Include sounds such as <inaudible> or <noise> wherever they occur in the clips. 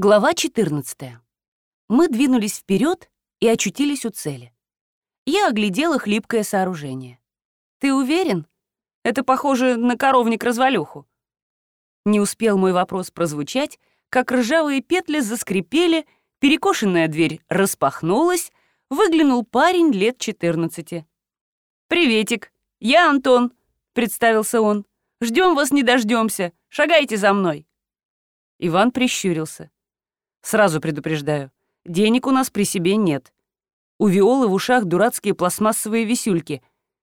Глава 14. Мы двинулись вперед и очутились у цели. Я оглядела хлипкое сооружение. «Ты уверен? Это похоже на коровник-развалюху». Не успел мой вопрос прозвучать, как ржавые петли заскрипели, перекошенная дверь распахнулась, выглянул парень лет 14. «Приветик, я Антон», — представился он. Ждем вас не дождемся. Шагайте за мной». Иван прищурился. Сразу предупреждаю, денег у нас при себе нет. У Виолы в ушах дурацкие пластмассовые висюльки.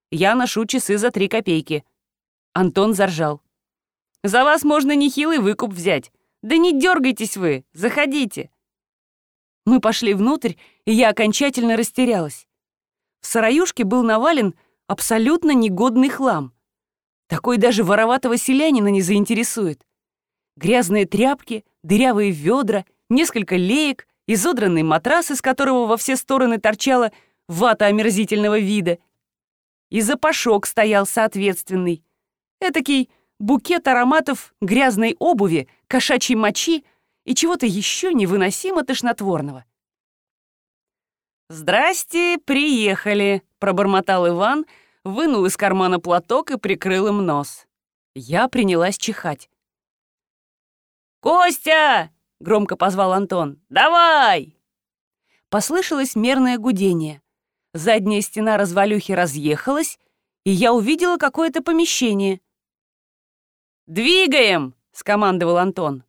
Я ношу часы за три копейки. Антон заржал. «За вас можно нехилый выкуп взять. Да не дергайтесь вы, заходите». Мы пошли внутрь, и я окончательно растерялась. В сараюшке был навален абсолютно негодный хлам. Такой даже вороватого селянина не заинтересует. Грязные тряпки, дырявые ведра, несколько леек, изодранный матрас, из которого во все стороны торчала вата омерзительного вида. И запашок стоял соответственный. Этакий букет ароматов грязной обуви, кошачьей мочи и чего-то еще невыносимо тошнотворного. «Здрасте, приехали», — пробормотал Иван, вынул из кармана платок и прикрыл им нос. Я принялась чихать. «Костя!» — громко позвал Антон. «Давай!» Послышалось мерное гудение. Задняя стена развалюхи разъехалась, и я увидела какое-то помещение. «Двигаем!» — скомандовал Антон.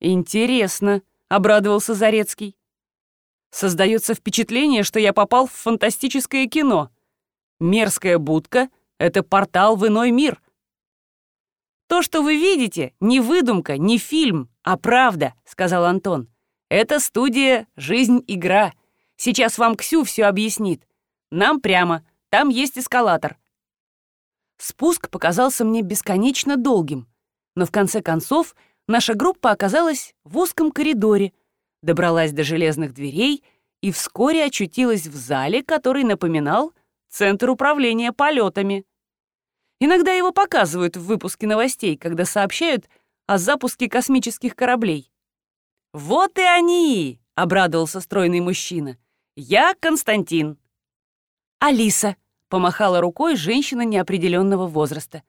«Интересно», — обрадовался Зарецкий. «Создается впечатление, что я попал в фантастическое кино. Мерзкая будка — это портал в иной мир. «То, что вы видите, не выдумка, не фильм, а правда», — сказал Антон. «Это студия «Жизнь-игра». Сейчас вам Ксю все объяснит. Нам прямо, там есть эскалатор». Спуск показался мне бесконечно долгим, но в конце концов наша группа оказалась в узком коридоре, добралась до железных дверей и вскоре очутилась в зале, который напоминал Центр управления полетами. Иногда его показывают в выпуске новостей, когда сообщают о запуске космических кораблей. «Вот и они!» — обрадовался стройный мужчина. «Я Константин». «Алиса», — помахала рукой женщина неопределенного возраста.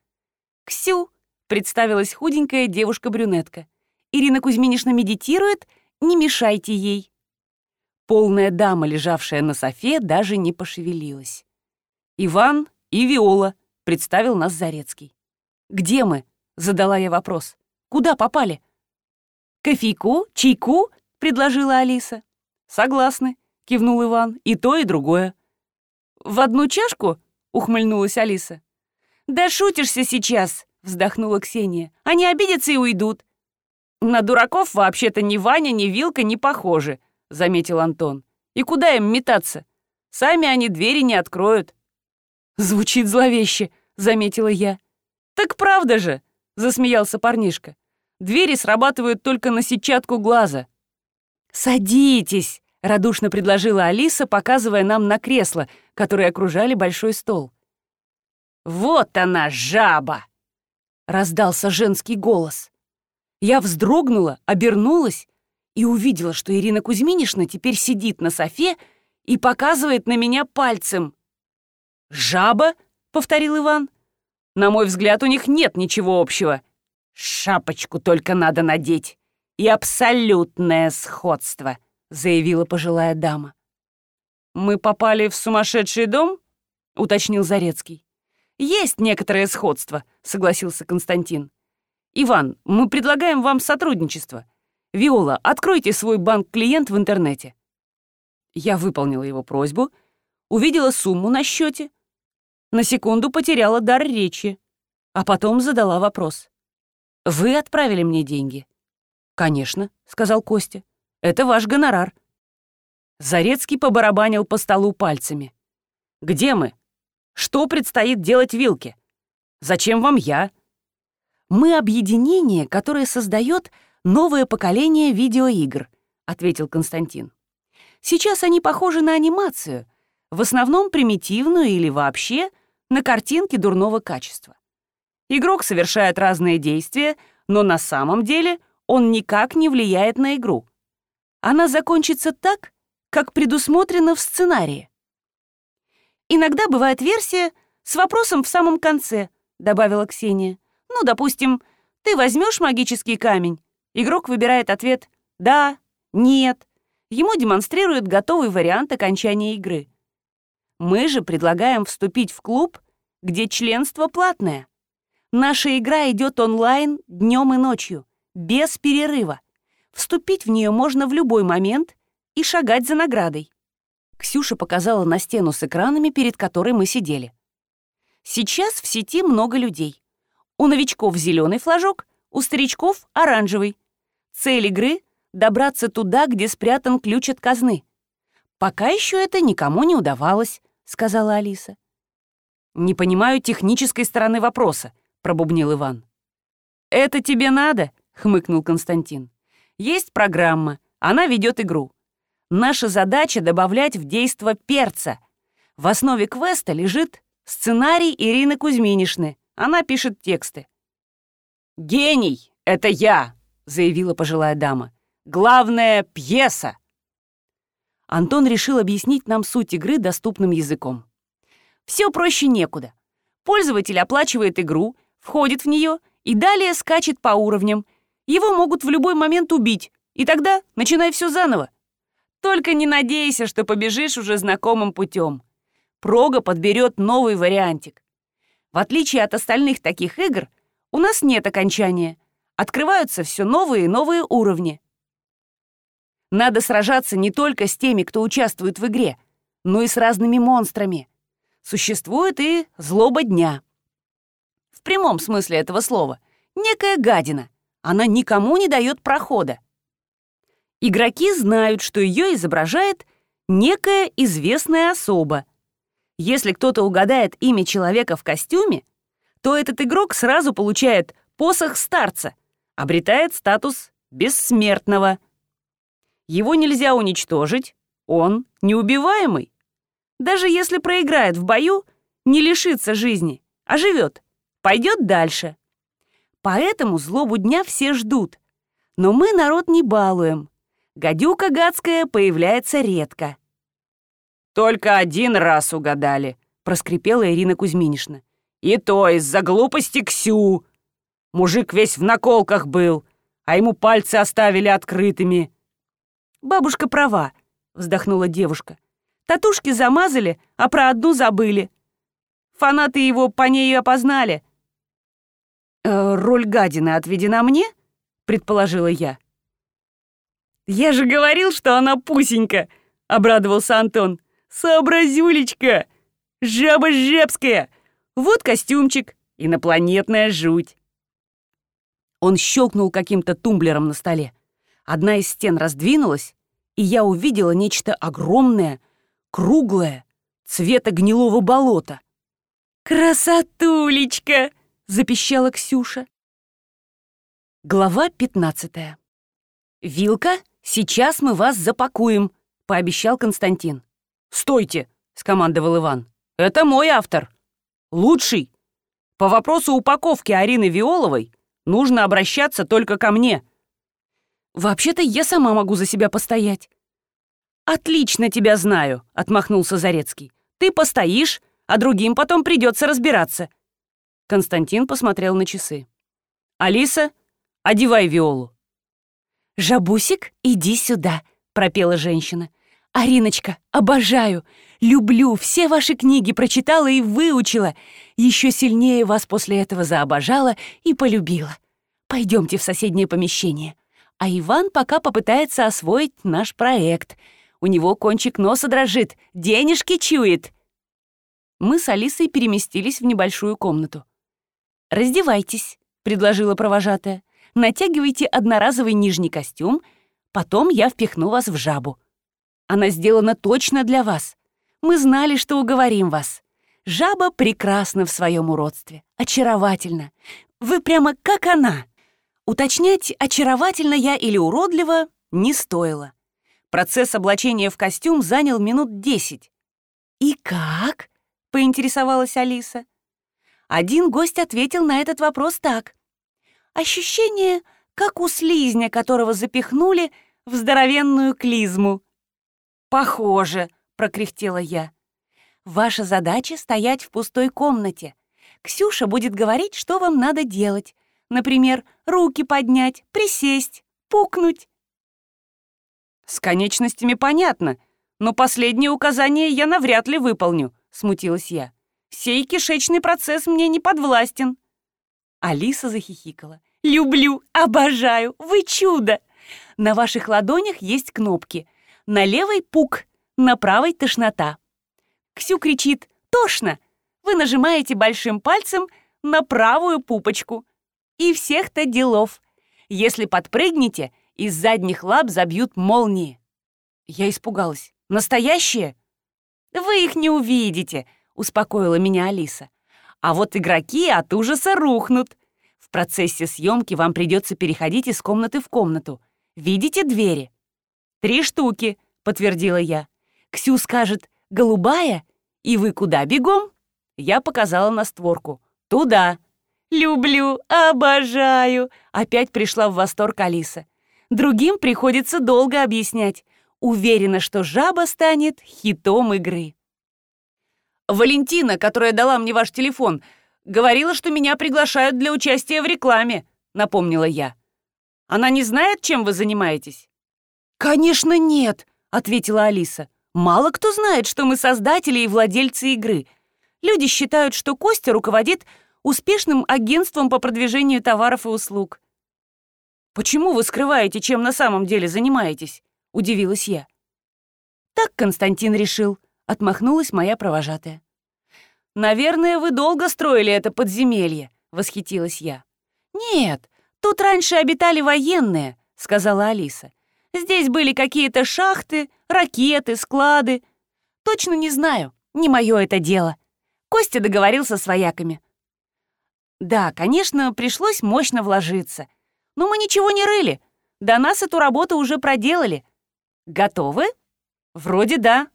«Ксю», — представилась худенькая девушка-брюнетка. «Ирина Кузьминишна медитирует, не мешайте ей». Полная дама, лежавшая на софе, даже не пошевелилась. «Иван и Виола», — представил нас Зарецкий. «Где мы?» — задала я вопрос. «Куда попали?» «Кофейку? Чайку?» — предложила Алиса. «Согласны», — кивнул Иван. «И то, и другое». «В одну чашку?» — ухмыльнулась Алиса. «Да шутишься сейчас!» — вздохнула Ксения. «Они обидятся и уйдут». «На дураков вообще-то ни Ваня, ни Вилка не похожи», — заметил Антон. «И куда им метаться? Сами они двери не откроют». «Звучит зловеще», — заметила я. «Так правда же», — засмеялся парнишка. «Двери срабатывают только на сетчатку глаза». «Садитесь», — радушно предложила Алиса, показывая нам на кресло, которые окружали большой стол. «Вот она, жаба!» — раздался женский голос. Я вздрогнула, обернулась и увидела, что Ирина Кузьминишна теперь сидит на софе и показывает на меня пальцем. «Жаба?» — повторил Иван. «На мой взгляд, у них нет ничего общего. Шапочку только надо надеть. И абсолютное сходство», — заявила пожилая дама. «Мы попали в сумасшедший дом?» — уточнил Зарецкий. «Есть некоторое сходство», — согласился Константин. «Иван, мы предлагаем вам сотрудничество. Виола, откройте свой банк-клиент в интернете». Я выполнила его просьбу, увидела сумму на счете, на секунду потеряла дар речи, а потом задала вопрос. «Вы отправили мне деньги?» «Конечно», — сказал Костя. «Это ваш гонорар». Зарецкий побарабанил по столу пальцами. «Где мы? Что предстоит делать Вилке? Зачем вам я?» «Мы объединение, которое создает новое поколение видеоигр», — ответил Константин. «Сейчас они похожи на анимацию, в основном примитивную или вообще на картинке дурного качества. Игрок совершает разные действия, но на самом деле он никак не влияет на игру. Она закончится так, как предусмотрено в сценарии. Иногда бывает версия с вопросом в самом конце, добавила Ксения. Ну, допустим, ты возьмешь магический камень. Игрок выбирает ответ «да», «нет». Ему демонстрируют готовый вариант окончания игры. Мы же предлагаем вступить в клуб, где членство платное. Наша игра идет онлайн днем и ночью, без перерыва. Вступить в нее можно в любой момент и шагать за наградой. Ксюша показала на стену с экранами, перед которой мы сидели. Сейчас в сети много людей. У новичков зеленый флажок, у старичков оранжевый. Цель игры — добраться туда, где спрятан ключ от казны. Пока еще это никому не удавалось, сказала Алиса. Не понимаю технической стороны вопроса, пробубнил Иван. Это тебе надо? хмыкнул Константин. Есть программа, она ведет игру. Наша задача — добавлять в действо перца. В основе квеста лежит сценарий Ирины Кузьминишны. Она пишет тексты. «Гений — это я!» — заявила пожилая дама. «Главное — пьеса!» Антон решил объяснить нам суть игры доступным языком. Все проще некуда. Пользователь оплачивает игру, входит в нее и далее скачет по уровням — его могут в любой момент убить, и тогда начинай все заново. Только не надейся, что побежишь уже знакомым путем. Прога подберет новый вариантик. В отличие от остальных таких игр, у нас нет окончания. Открываются все новые и новые уровни. Надо сражаться не только с теми, кто участвует в игре, но и с разными монстрами. Существует и злоба дня. В прямом смысле этого слова. Некая гадина — она никому не дает прохода. Игроки знают, что ее изображает некая известная особа. Если кто-то угадает имя человека в костюме, то этот игрок сразу получает посох старца, обретает статус бессмертного. Его нельзя уничтожить, он неубиваемый. Даже если проиграет в бою, не лишится жизни, а живет, пойдет дальше. Поэтому злобу дня все ждут. Но мы народ не балуем. Гадюка гадская появляется редко. «Только один раз угадали», — проскрипела Ирина Кузьминишна. «И то из-за глупости Ксю. Мужик весь в наколках был, а ему пальцы оставили открытыми». «Бабушка права», — вздохнула девушка. «Татушки замазали, а про одну забыли. Фанаты его по ней опознали, «Э, «Роль гадины отведена мне?» — предположила я. «Я же говорил, что она пусенька!» — обрадовался Антон. «Сообразюлечка! Жаба жебская! Вот костюмчик, инопланетная жуть!» Он щелкнул каким-то тумблером на столе. Одна из стен раздвинулась, и я увидела нечто огромное, круглое, цвета гнилого болота. «Красотулечка!» — запищала Ксюша. Глава 15. «Вилка, сейчас мы вас запакуем», — пообещал Константин. «Стойте!» — скомандовал Иван. «Это мой автор. Лучший. По вопросу упаковки Арины Виоловой нужно обращаться только ко мне». «Вообще-то я сама могу за себя постоять». «Отлично тебя знаю», — отмахнулся Зарецкий. «Ты постоишь, а другим потом придется разбираться. Константин посмотрел на часы. «Алиса, одевай Виолу». «Жабусик, иди сюда», — пропела женщина. «Ариночка, обожаю, люблю, все ваши книги прочитала и выучила. Еще сильнее вас после этого заобожала и полюбила. Пойдемте в соседнее помещение. А Иван пока попытается освоить наш проект. У него кончик носа дрожит, денежки чует». Мы с Алисой переместились в небольшую комнату. «Раздевайтесь», — предложила провожатая. «Натягивайте одноразовый нижний костюм, потом я впихну вас в жабу. Она сделана точно для вас. Мы знали, что уговорим вас. Жаба прекрасна в своем уродстве, очаровательна. Вы прямо как она». Уточнять, очаровательно я или уродливо, не стоило. Процесс облачения в костюм занял минут десять. «И как?» — поинтересовалась Алиса. Один гость ответил на этот вопрос так. «Ощущение, как у слизня, которого запихнули в здоровенную клизму. «Похоже», — прокряхтела я. «Ваша задача — стоять в пустой комнате. Ксюша будет говорить, что вам надо делать. Например, руки поднять, присесть, пукнуть». «С конечностями понятно, но последнее указание я навряд ли выполню», — смутилась я. «Сей кишечный процесс мне не подвластен». Алиса захихикала. «Люблю, обожаю, вы чудо! На ваших ладонях есть кнопки. На левой — пук, на правой — тошнота. Ксю кричит «Тошно!» Вы нажимаете большим пальцем на правую пупочку. И всех-то делов. Если подпрыгнете, из задних лап забьют молнии. Я испугалась. Настоящие? Вы их не увидите, успокоила меня Алиса. А вот игроки от ужаса рухнут. В процессе съемки вам придется переходить из комнаты в комнату. Видите двери? Три штуки, подтвердила я. Ксю скажет «голубая», и вы куда бегом? Я показала на створку. Туда. Люблю, обожаю. Опять пришла в восторг Алиса. Другим приходится долго объяснять. Уверена, что жаба станет хитом игры. «Валентина, которая дала мне ваш телефон, говорила, что меня приглашают для участия в рекламе», — напомнила я. «Она не знает, чем вы занимаетесь?» «Конечно нет», — ответила Алиса. «Мало кто знает, что мы создатели и владельцы игры. Люди считают, что Костя руководит успешным агентством по продвижению товаров и услуг. «Почему вы скрываете, чем на самом деле занимаетесь?» — удивилась я. «Так Константин решил», — отмахнулась моя провожатая. «Наверное, вы долго строили это подземелье», — восхитилась я. «Нет, тут раньше обитали военные», — сказала Алиса. «Здесь были какие-то шахты, ракеты, склады. Точно не знаю, не мое это дело. Костя договорился с вояками. Да, конечно, пришлось мощно вложиться. Но мы ничего не рыли. До нас эту работу уже проделали. Готовы? Вроде да,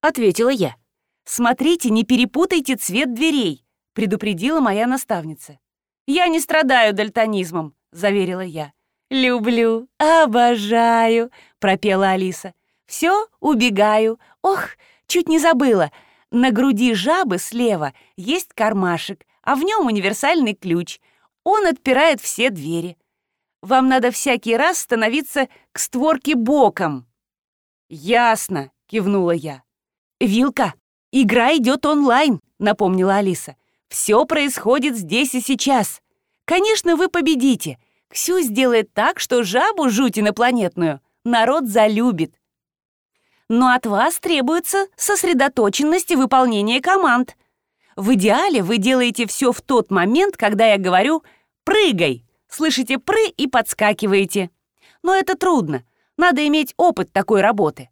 ответила я. Смотрите, не перепутайте цвет дверей, предупредила моя наставница. Я не страдаю дальтонизмом, заверила я. «Люблю, обожаю», — пропела Алиса. «Все, убегаю. Ох, чуть не забыла. На груди жабы слева есть кармашек, а в нем универсальный ключ. Он отпирает все двери. Вам надо всякий раз становиться к створке боком». «Ясно», — кивнула я. «Вилка, игра идет онлайн», — напомнила Алиса. «Все происходит здесь и сейчас. Конечно, вы победите. Ксю сделает так, что жабу жуть инопланетную народ залюбит. Но от вас требуется сосредоточенность и выполнение команд. В идеале вы делаете все в тот момент, когда я говорю «прыгай». Слышите «пры» и подскакиваете. Но это трудно. Надо иметь опыт такой работы.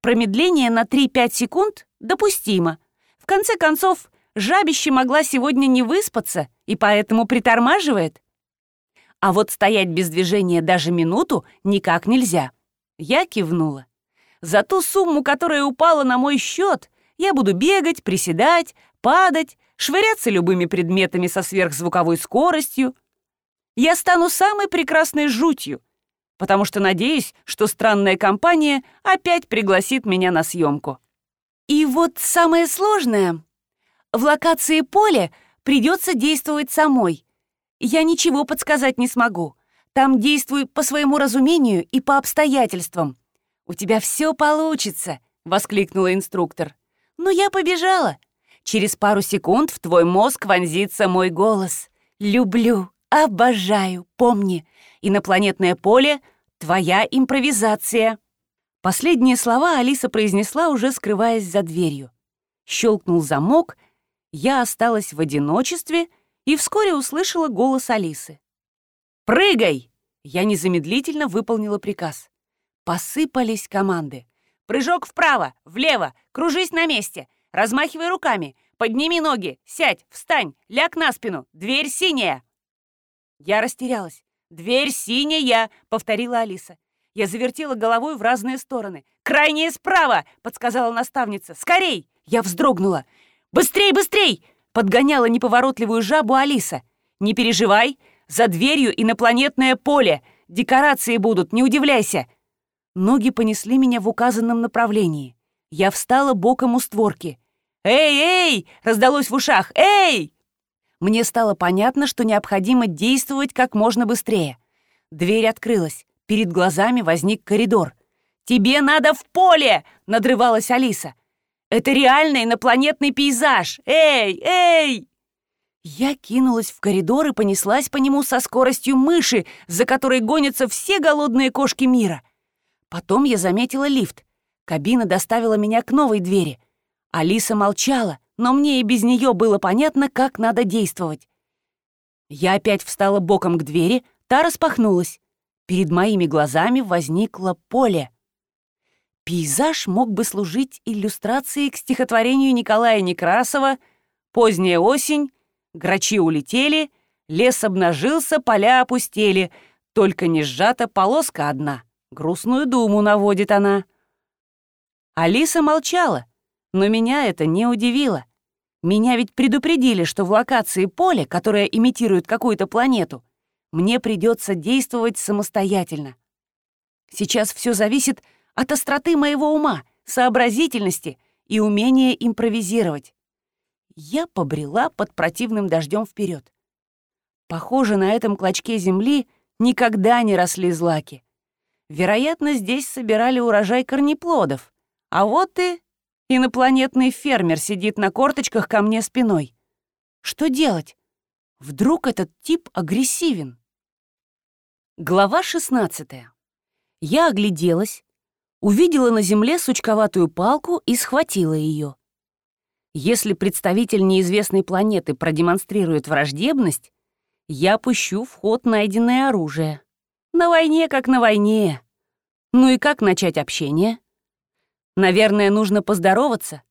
Промедление на 3-5 секунд допустимо. В конце концов, жабище могла сегодня не выспаться и поэтому притормаживает. А вот стоять без движения даже минуту никак нельзя. Я кивнула. За ту сумму, которая упала на мой счет, я буду бегать, приседать, падать, швыряться любыми предметами со сверхзвуковой скоростью. Я стану самой прекрасной жутью, потому что надеюсь, что странная компания опять пригласит меня на съемку. И вот самое сложное. В локации поля придется действовать самой. Я ничего подсказать не смогу. Там действуй по своему разумению и по обстоятельствам. У тебя все получится, воскликнула инструктор. Но я побежала. Через пару секунд в твой мозг вонзится мой голос. Люблю, обожаю, помни. Инопланетное поле — твоя импровизация. Последние слова Алиса произнесла, уже скрываясь за дверью. Щелкнул замок, я осталась в одиночестве и вскоре услышала голос Алисы. «Прыгай!» Я незамедлительно выполнила приказ. Посыпались команды. «Прыжок вправо, влево, кружись на месте, Размахивай руками. Подними ноги. Сядь, встань, ляг на спину. Дверь синяя. Я растерялась. «Дверь синяя!» — повторила Алиса. Я завертела головой в разные стороны. «Крайняя справа!» — подсказала наставница. «Скорей!» Я вздрогнула. «Быстрей, быстрей!» — подгоняла неповоротливую жабу Алиса. «Не переживай, за дверью инопланетное поле. Декорации будут, не удивляйся!» Ноги понесли меня в указанном направлении. Я встала боком у створки. «Эй, эй!» — раздалось в ушах. «Эй!» Мне стало понятно, что необходимо действовать как можно быстрее. Дверь открылась. Перед глазами возник коридор. «Тебе надо в поле!» — надрывалась Алиса. «Это реальный инопланетный пейзаж! Эй, эй!» Я кинулась в коридор и понеслась по нему со скоростью мыши, за которой гонятся все голодные кошки мира. Потом я заметила лифт. Кабина доставила меня к новой двери. Алиса молчала, но мне и без нее было понятно, как надо действовать. Я опять встала боком к двери, та распахнулась. Перед моими глазами возникло поле. Пейзаж мог бы служить иллюстрацией к стихотворению Николая Некрасова «Поздняя осень», Грачи улетели, лес обнажился, поля опустели, только не сжата полоска одна. Грустную думу наводит она. Алиса молчала, но меня это не удивило. Меня ведь предупредили, что в локации поля, которое имитирует какую-то планету, мне придется действовать самостоятельно. Сейчас все зависит от остроты моего ума, сообразительности и умения импровизировать я побрела под противным дождем вперед. Похоже, на этом клочке земли никогда не росли злаки. Вероятно, здесь собирали урожай корнеплодов. А вот и инопланетный фермер сидит на корточках ко мне спиной. Что делать? Вдруг этот тип агрессивен? Глава 16. Я огляделась, увидела на земле сучковатую палку и схватила ее. Если представитель неизвестной планеты продемонстрирует враждебность, я пущу в ход найденное оружие. На войне как на войне. Ну и как начать общение? Наверное, нужно поздороваться.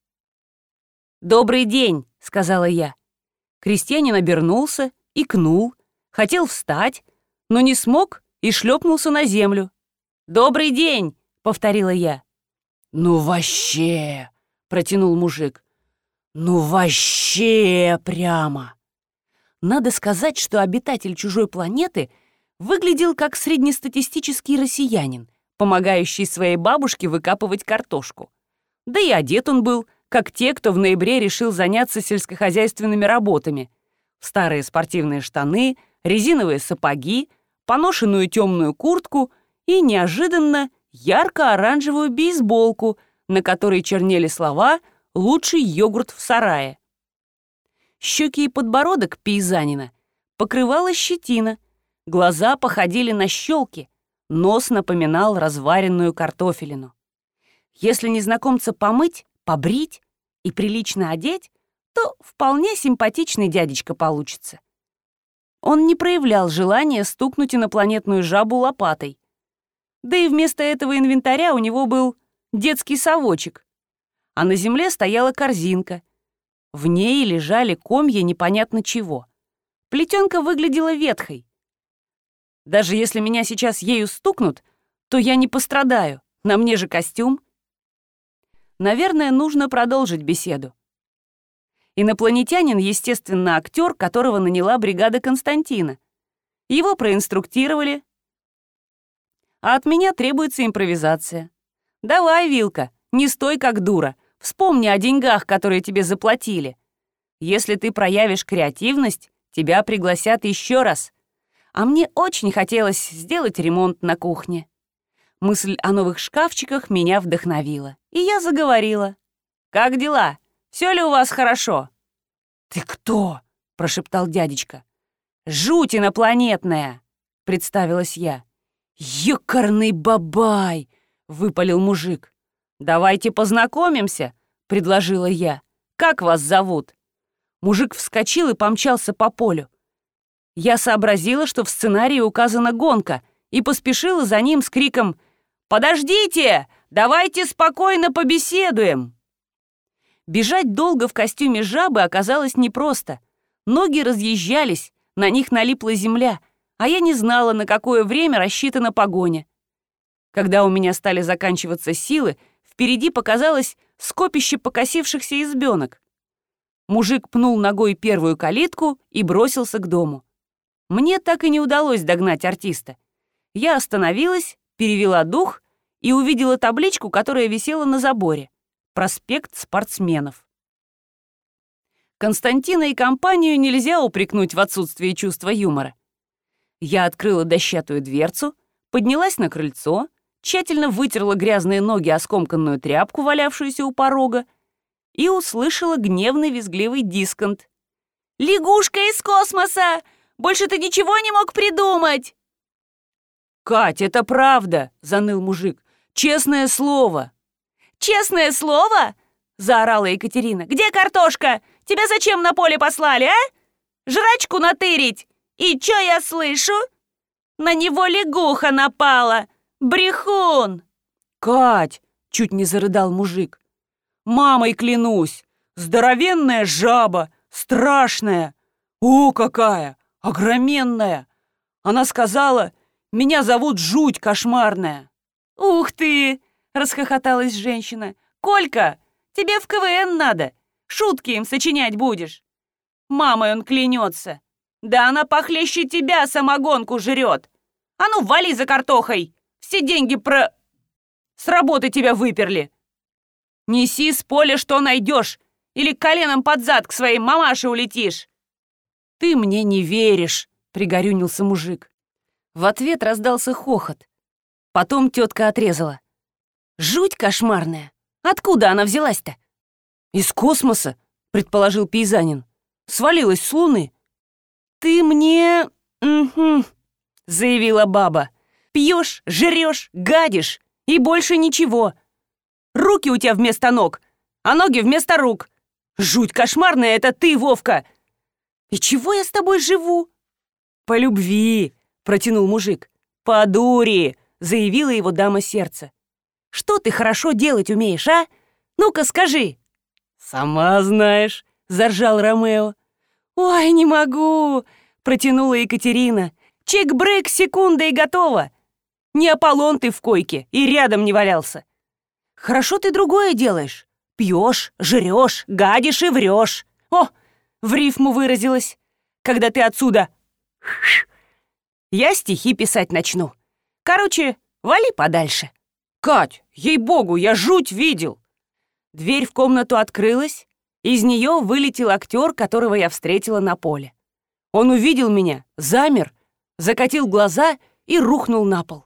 «Добрый день», — сказала я. Крестьянин обернулся, икнул, хотел встать, но не смог и шлепнулся на землю. «Добрый день», — повторила я. «Ну вообще», — протянул мужик. Ну вообще прямо! Надо сказать, что обитатель чужой планеты выглядел как среднестатистический россиянин, помогающий своей бабушке выкапывать картошку. Да и одет он был, как те, кто в ноябре решил заняться сельскохозяйственными работами. Старые спортивные штаны, резиновые сапоги, поношенную темную куртку и, неожиданно, ярко-оранжевую бейсболку, на которой чернели слова — лучший йогурт в сарае. Щеки и подбородок пейзанина покрывала щетина, глаза походили на щелки, нос напоминал разваренную картофелину. Если незнакомца помыть, побрить и прилично одеть, то вполне симпатичный дядечка получится. Он не проявлял желания стукнуть инопланетную жабу лопатой. Да и вместо этого инвентаря у него был детский совочек, а на земле стояла корзинка. В ней лежали комья непонятно чего. Плетенка выглядела ветхой. Даже если меня сейчас ею стукнут, то я не пострадаю, на мне же костюм. Наверное, нужно продолжить беседу. Инопланетянин, естественно, актер, которого наняла бригада Константина. Его проинструктировали, а от меня требуется импровизация. «Давай, Вилка, не стой как дура, Вспомни о деньгах, которые тебе заплатили. Если ты проявишь креативность, тебя пригласят еще раз. А мне очень хотелось сделать ремонт на кухне. Мысль о новых шкафчиках меня вдохновила, и я заговорила. «Как дела? Все ли у вас хорошо?» «Ты кто?» — прошептал дядечка. «Жуть инопланетная!» — представилась я. «Ёкарный бабай!» — выпалил мужик. «Давайте познакомимся», — предложила я. «Как вас зовут?» Мужик вскочил и помчался по полю. Я сообразила, что в сценарии указана гонка, и поспешила за ним с криком «Подождите! Давайте спокойно побеседуем!» Бежать долго в костюме жабы оказалось непросто. Ноги разъезжались, на них налипла земля, а я не знала, на какое время рассчитана погоня. Когда у меня стали заканчиваться силы, Впереди показалось скопище покосившихся избенок. Мужик пнул ногой первую калитку и бросился к дому. Мне так и не удалось догнать артиста. Я остановилась, перевела дух и увидела табличку, которая висела на заборе. Проспект спортсменов. Константина и компанию нельзя упрекнуть в отсутствии чувства юмора. Я открыла дощатую дверцу, поднялась на крыльцо, тщательно вытерла грязные ноги о скомканную тряпку, валявшуюся у порога, и услышала гневный визгливый дисконт. «Лягушка из космоса! Больше ты ничего не мог придумать!» «Кать, это правда!» — заныл мужик. «Честное слово!» «Честное слово?» — заорала Екатерина. «Где картошка? Тебя зачем на поле послали, а? Жрачку натырить? И чё я слышу? На него лягуха напала! Брехун!» «Кать!» — чуть не зарыдал мужик. «Мамой клянусь! Здоровенная жаба! Страшная! О, какая! Огроменная! Она сказала, меня зовут Жуть Кошмарная!» «Ух ты!» — расхохоталась женщина. «Колька, тебе в КВН надо! Шутки им сочинять будешь!» Мамой он клянется. Да она похлеще тебя самогонку жрет. А ну, вали за картохой! Все деньги про... С работы тебя выперли. Неси с поля, что найдешь, или коленом под зад к своей мамаше улетишь. Ты мне не веришь, пригорюнился мужик. В ответ раздался хохот. Потом тетка отрезала. Жуть кошмарная. Откуда она взялась-то? Из космоса, предположил пейзанин. Свалилась с луны. Ты мне... Угу, заявила баба. Пьешь, жрешь, гадишь и больше ничего. Руки у тебя вместо ног, а ноги вместо рук. Жуть кошмарная это ты, Вовка. И чего я с тобой живу? По любви, протянул мужик. По дури, заявила его дама сердца. Что ты хорошо делать умеешь, а? Ну-ка скажи. Сама знаешь, заржал Ромео. Ой, не могу, протянула Екатерина. Чек-брейк, секунда и готово. Не Аполлон ты в койке и рядом не валялся. Хорошо ты другое делаешь. Пьешь, жрешь, гадишь и врешь. О, в рифму выразилась. Когда ты отсюда... Я стихи писать начну. Короче, вали подальше. Кать, ей-богу, я жуть видел. Дверь в комнату открылась. Из нее вылетел актер, которого я встретила на поле. Он увидел меня, замер, закатил глаза и рухнул на пол.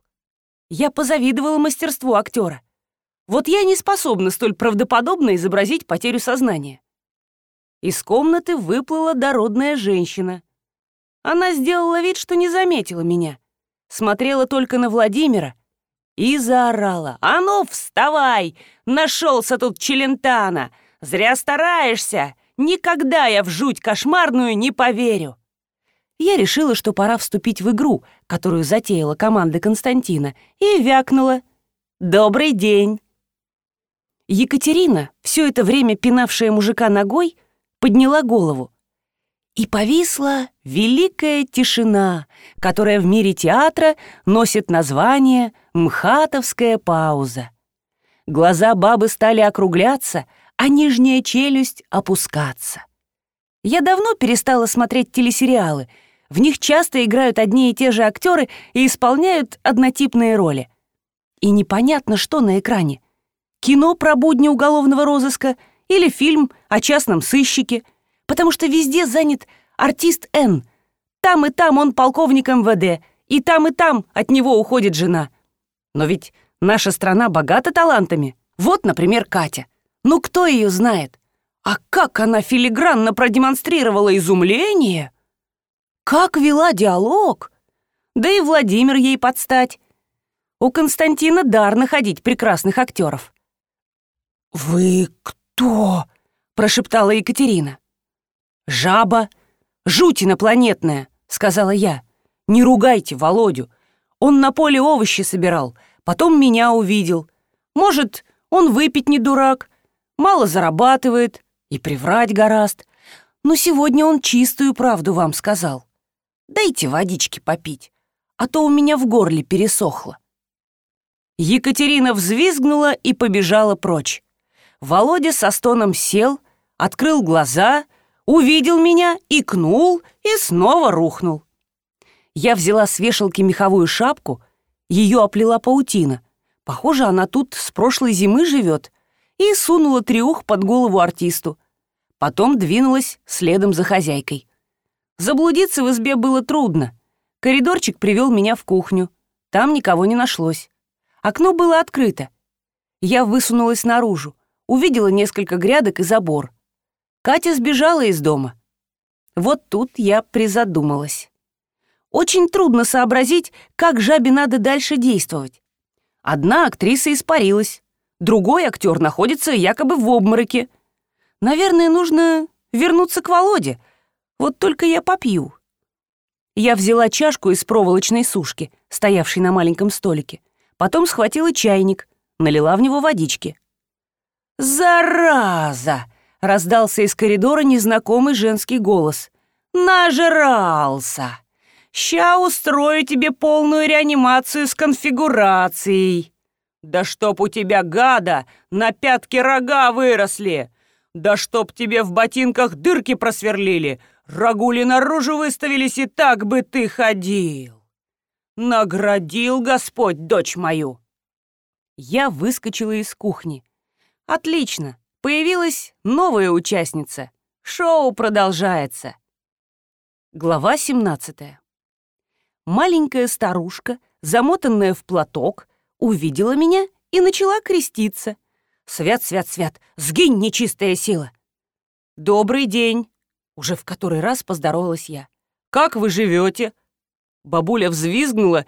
Я позавидовала мастерству актера. Вот я не способна столь правдоподобно изобразить потерю сознания. Из комнаты выплыла дородная женщина. Она сделала вид, что не заметила меня. Смотрела только на Владимира и заорала. «А ну, вставай! Нашелся тут Челентана! Зря стараешься! Никогда я в жуть кошмарную не поверю!» я решила, что пора вступить в игру, которую затеяла команда Константина, и вякнула. «Добрый день!» Екатерина, все это время пинавшая мужика ногой, подняла голову. И повисла великая тишина, которая в мире театра носит название «Мхатовская пауза». Глаза бабы стали округляться, а нижняя челюсть опускаться. Я давно перестала смотреть телесериалы — в них часто играют одни и те же актеры и исполняют однотипные роли. И непонятно, что на экране. Кино про будни уголовного розыска или фильм о частном сыщике, потому что везде занят артист Н. Там и там он полковник МВД, и там и там от него уходит жена. Но ведь наша страна богата талантами. Вот, например, Катя. Ну кто ее знает? А как она филигранно продемонстрировала изумление! Как вела диалог! Да и Владимир ей подстать. У Константина дар находить прекрасных актеров. «Вы кто?» — прошептала Екатерина. «Жаба, жуть инопланетная», — сказала я. «Не ругайте Володю. Он на поле овощи собирал, потом меня увидел. Может, он выпить не дурак, мало зарабатывает и приврать гораст. Но сегодня он чистую правду вам сказал. Дайте водички попить, а то у меня в горле пересохло». Екатерина взвизгнула и побежала прочь. Володя со стоном сел, открыл глаза, увидел меня, икнул и снова рухнул. Я взяла с вешалки меховую шапку Ее оплела паутина. Похоже, она тут с прошлой зимы живет. И сунула триух под голову артисту. Потом двинулась следом за хозяйкой. Заблудиться в избе было трудно. Коридорчик привел меня в кухню. Там никого не нашлось. Окно было открыто. Я высунулась наружу, увидела несколько грядок и забор. Катя сбежала из дома. Вот тут я призадумалась. Очень трудно сообразить, как жабе надо дальше действовать. Одна актриса испарилась, другой актер находится якобы в обмороке. Наверное, нужно вернуться к Володе. Вот только я попью. Я взяла чашку из проволочной сушки, стоявшей на маленьком столике. Потом схватила чайник, налила в него водички. «Зараза!» — раздался из коридора незнакомый женский голос. «Нажрался! Ща устрою тебе полную реанимацию с конфигурацией!» «Да чтоб у тебя, гада, на пятки рога выросли! Да чтоб тебе в ботинках дырки просверлили! Рагули наружу выставились, и так бы ты ходил!» «Наградил Господь дочь мою!» Я выскочила из кухни. «Отлично! Появилась новая участница. Шоу продолжается!» Глава 17. Маленькая старушка, замотанная в платок, увидела меня и начала креститься. «Свят, свят, свят! Сгинь, нечистая сила!» «Добрый день!» Уже в который раз поздоровалась я. «Как вы живете?» Бабуля взвизгнула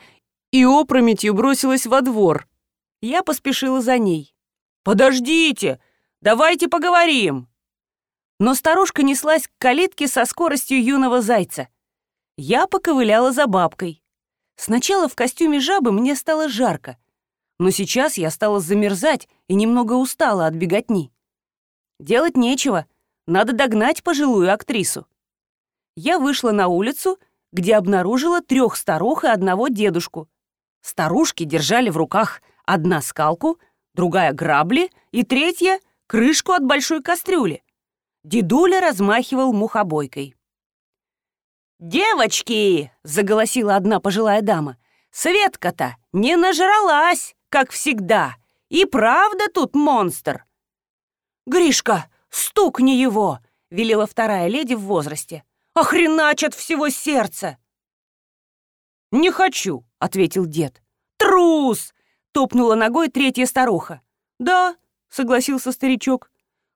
и опрометью бросилась во двор. Я поспешила за ней. «Подождите! Давайте поговорим!» но старушка неслась к калитке со скоростью юного зайца. Я поковыляла за бабкой. Сначала в костюме жабы мне стало жарко, но сейчас я стала замерзать и немного устала от беготни. Делать нечего, надо догнать пожилую актрису. Я вышла на улицу, где обнаружила трех старух и одного дедушку. Старушки держали в руках одна скалку, другая грабли и третья — крышку от большой кастрюли. Дедуля размахивал мухобойкой. «Девочки!» — заголосила одна пожилая дама. «Светка-то не нажралась, как всегда. И правда тут монстр!» «Гришка, стукни его!» — велела вторая леди в возрасте. «Охренач от всего сердца!» «Не хочу!» — ответил дед. «Трус!» — топнула ногой третья старуха. «Да», — согласился старичок.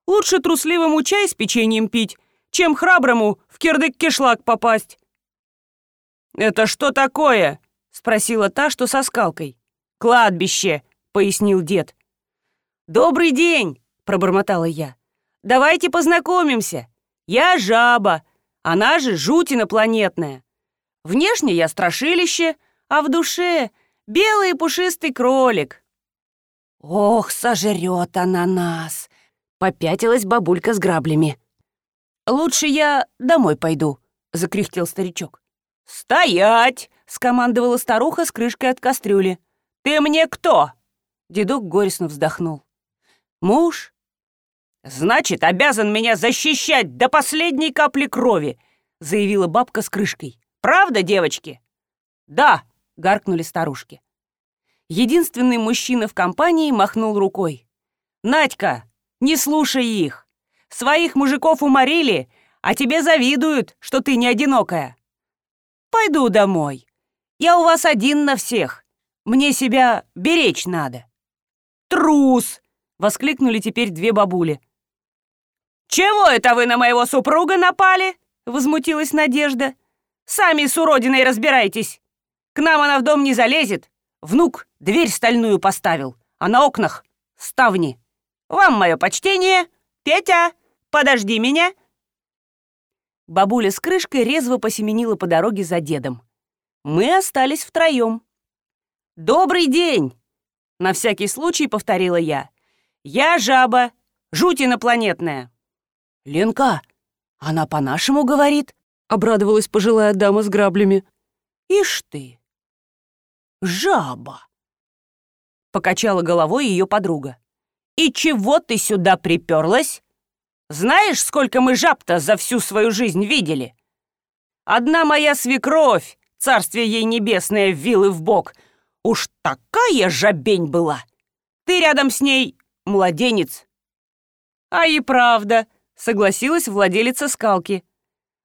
Лучше трусливому чай с печеньем пить, чем храброму в кирдык-кишлак попасть». «Это что такое?» — спросила та, что со скалкой. «Кладбище», — пояснил дед. «Добрый день», — пробормотала я. «Давайте познакомимся. Я жаба, она же жуть инопланетная. Внешне я страшилище, а в душе белый пушистый кролик». «Ох, сожрет она нас!» Попятилась бабулька с граблями. «Лучше я домой пойду», — закряхтел старичок. «Стоять!» — скомандовала старуха с крышкой от кастрюли. «Ты мне кто?» Дедок горестно вздохнул. «Муж?» «Значит, обязан меня защищать до последней капли крови», — заявила бабка с крышкой. «Правда, девочки?» «Да», — гаркнули старушки. Единственный мужчина в компании махнул рукой. «Надька, не слушай их. Своих мужиков уморили, а тебе завидуют, что ты не одинокая. Пойду домой. Я у вас один на всех. Мне себя беречь надо. Трус! Воскликнули теперь две бабули. «Чего это вы на моего супруга напали?» Возмутилась Надежда. «Сами с уродиной разбирайтесь. К нам она в дом не залезет. Внук дверь стальную поставил, а на окнах ставни». Вам мое почтение. Петя, подожди меня!» Бабуля с крышкой резво посеменила по дороге за дедом. Мы остались втроем. «Добрый день!» — на всякий случай повторила я. «Я жаба, жуть инопланетная». «Ленка, она по-нашему говорит?» — обрадовалась пожилая дама с граблями. «Ишь ты! Жаба!» — покачала головой ее подруга. «И чего ты сюда приперлась? Знаешь, сколько мы жаб-то за всю свою жизнь видели? Одна моя свекровь, царствие ей небесное, вилы в бок, Уж такая жабень была! Ты рядом с ней младенец!» «А и правда», — согласилась владелица скалки.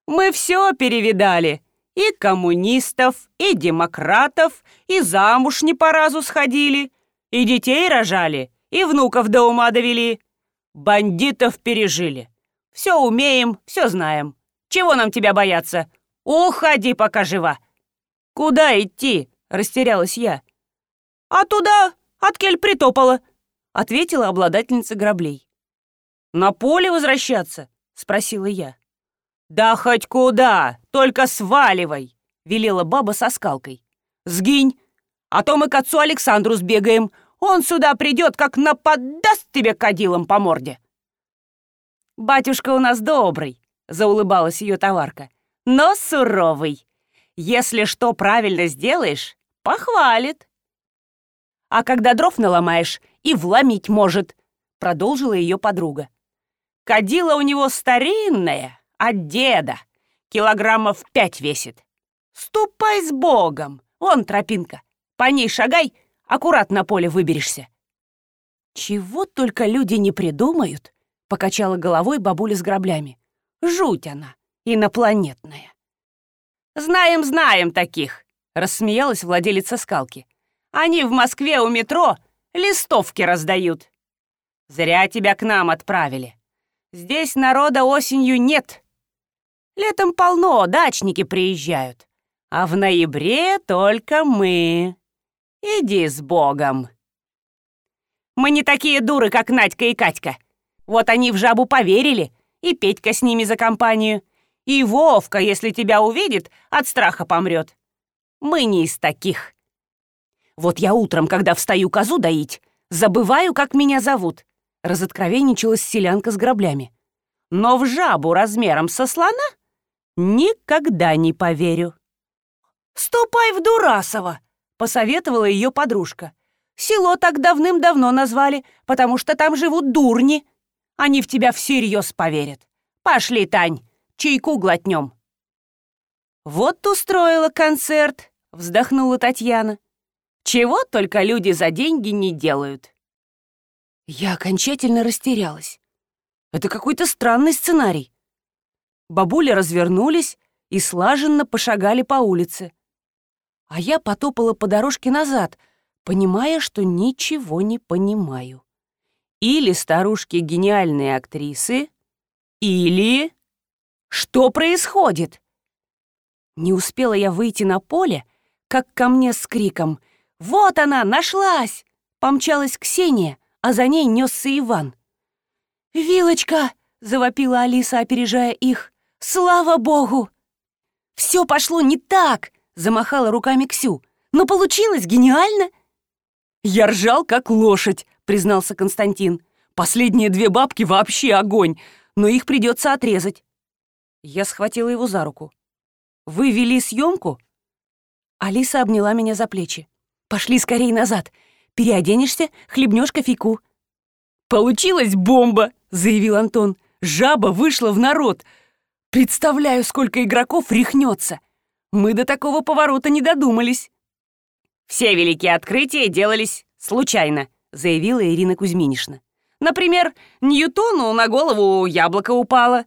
«Мы все перевидали. И коммунистов, и демократов, и замуж не по разу сходили, и детей рожали, и внуков до ума довели. Бандитов пережили. Все умеем, все знаем. Чего нам тебя бояться? Уходи, пока жива!» «Куда идти?» — растерялась я. «А туда, от кель притопала», — ответила обладательница граблей. «На поле возвращаться?» — спросила я. «Да хоть куда, только сваливай!» — велела баба со скалкой. «Сгинь, а то мы к отцу Александру сбегаем. Он сюда придет, как нападаст тебе кадилом по морде!» «Батюшка у нас добрый», — заулыбалась ее товарка, — «но суровый. Если что правильно сделаешь, похвалит. А когда дров наломаешь, и вломить может, продолжила ее подруга. Кадила у него старинная, от деда, килограммов пять весит. Ступай с Богом, вон тропинка, по ней шагай, аккуратно на поле выберешься. Чего только люди не придумают, покачала головой бабуля с граблями. Жуть она, инопланетная. «Знаем, знаем таких!» — рассмеялась владелица скалки. «Они в Москве у метро листовки раздают. Зря тебя к нам отправили. Здесь народа осенью нет. Летом полно, дачники приезжают. А в ноябре только мы. Иди с Богом!» «Мы не такие дуры, как Надька и Катька. Вот они в жабу поверили, и Петька с ними за компанию. И Вовка, если тебя увидит, от страха помрет. Мы не из таких. Вот я утром, когда встаю козу доить, забываю, как меня зовут. Разоткровенничалась селянка с граблями. Но в жабу размером со слона никогда не поверю. «Ступай в Дурасово!» — посоветовала ее подружка. «Село так давным-давно назвали, потому что там живут дурни. Они в тебя всерьез поверят. Пошли, Тань, чайку глотнем». «Вот устроила концерт», — вздохнула Татьяна. «Чего только люди за деньги не делают». Я окончательно растерялась. Это какой-то странный сценарий. Бабули развернулись и слаженно пошагали по улице. А я потопала по дорожке назад, понимая, что ничего не понимаю. Или старушки гениальные актрисы, или... Что происходит?» Не успела я выйти на поле, как ко мне с криком «Вот она, нашлась!» Помчалась Ксения, а за ней несся Иван. «Вилочка!» — завопила Алиса, опережая их. «Слава богу!» «Все пошло не так!» — замахала руками Ксю. «Но получилось гениально!» «Я ржал, как лошадь!» — признался Константин. «Последние две бабки вообще огонь, но их придется отрезать. Я схватила его за руку. «Вы вели съемку?» Алиса обняла меня за плечи. «Пошли скорее назад. Переоденешься, хлебнешь кофейку». «Получилась бомба!» — заявил Антон. «Жаба вышла в народ. Представляю, сколько игроков рехнется. Мы до такого поворота не додумались». «Все великие открытия делались случайно», — заявила Ирина Кузьминишна. «Например, Ньютону на голову яблоко упало».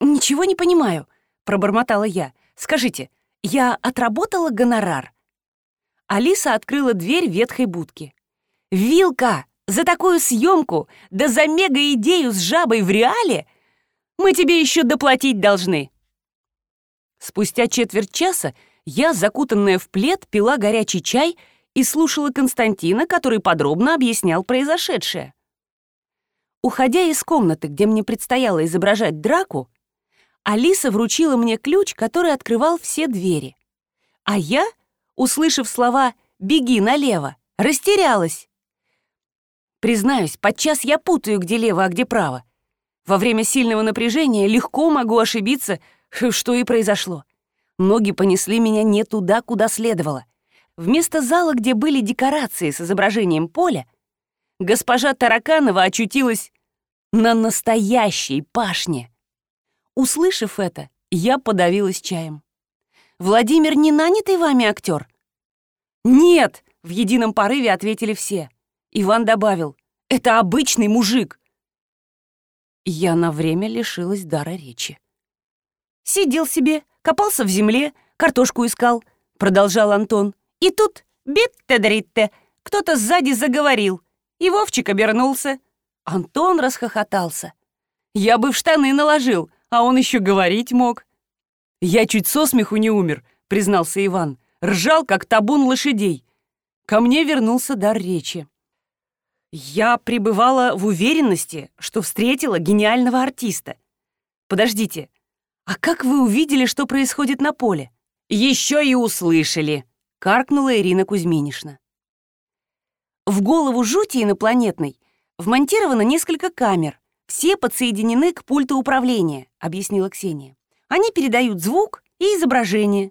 «Ничего не понимаю», — пробормотала я. «Скажите, я отработала гонорар?» Алиса открыла дверь ветхой будки. «Вилка, за такую съемку, да за мега-идею с жабой в реале мы тебе еще доплатить должны!» Спустя четверть часа я, закутанная в плед, пила горячий чай и слушала Константина, который подробно объяснял произошедшее. Уходя из комнаты, где мне предстояло изображать драку, Алиса вручила мне ключ, который открывал все двери. А я, услышав слова «беги налево», растерялась. Признаюсь, подчас я путаю, где лево, а где право. Во время сильного напряжения легко могу ошибиться, <laughs> что и произошло. Ноги понесли меня не туда, куда следовало. Вместо зала, где были декорации с изображением поля, госпожа Тараканова очутилась на настоящей пашне. Услышав это, я подавилась чаем. «Владимир не нанятый вами актер?» «Нет!» — в едином порыве ответили все. Иван добавил. «Это обычный мужик!» Я на время лишилась дара речи. «Сидел себе, копался в земле, картошку искал», — продолжал Антон. «И тут, бит-те-дритте, кто-то сзади заговорил, и Вовчик обернулся. Антон расхохотался. Я бы в штаны наложил, а он еще говорить мог. Я чуть со смеху не умер, признался Иван. Ржал, как табун лошадей. Ко мне вернулся дар речи. Я пребывала в уверенности, что встретила гениального артиста. Подождите, а как вы увидели, что происходит на поле? Еще и услышали, каркнула Ирина Кузьминишна. В голову жути инопланетной вмонтировано несколько камер, все подсоединены к пульту управления, объяснила Ксения. Они передают звук и изображение.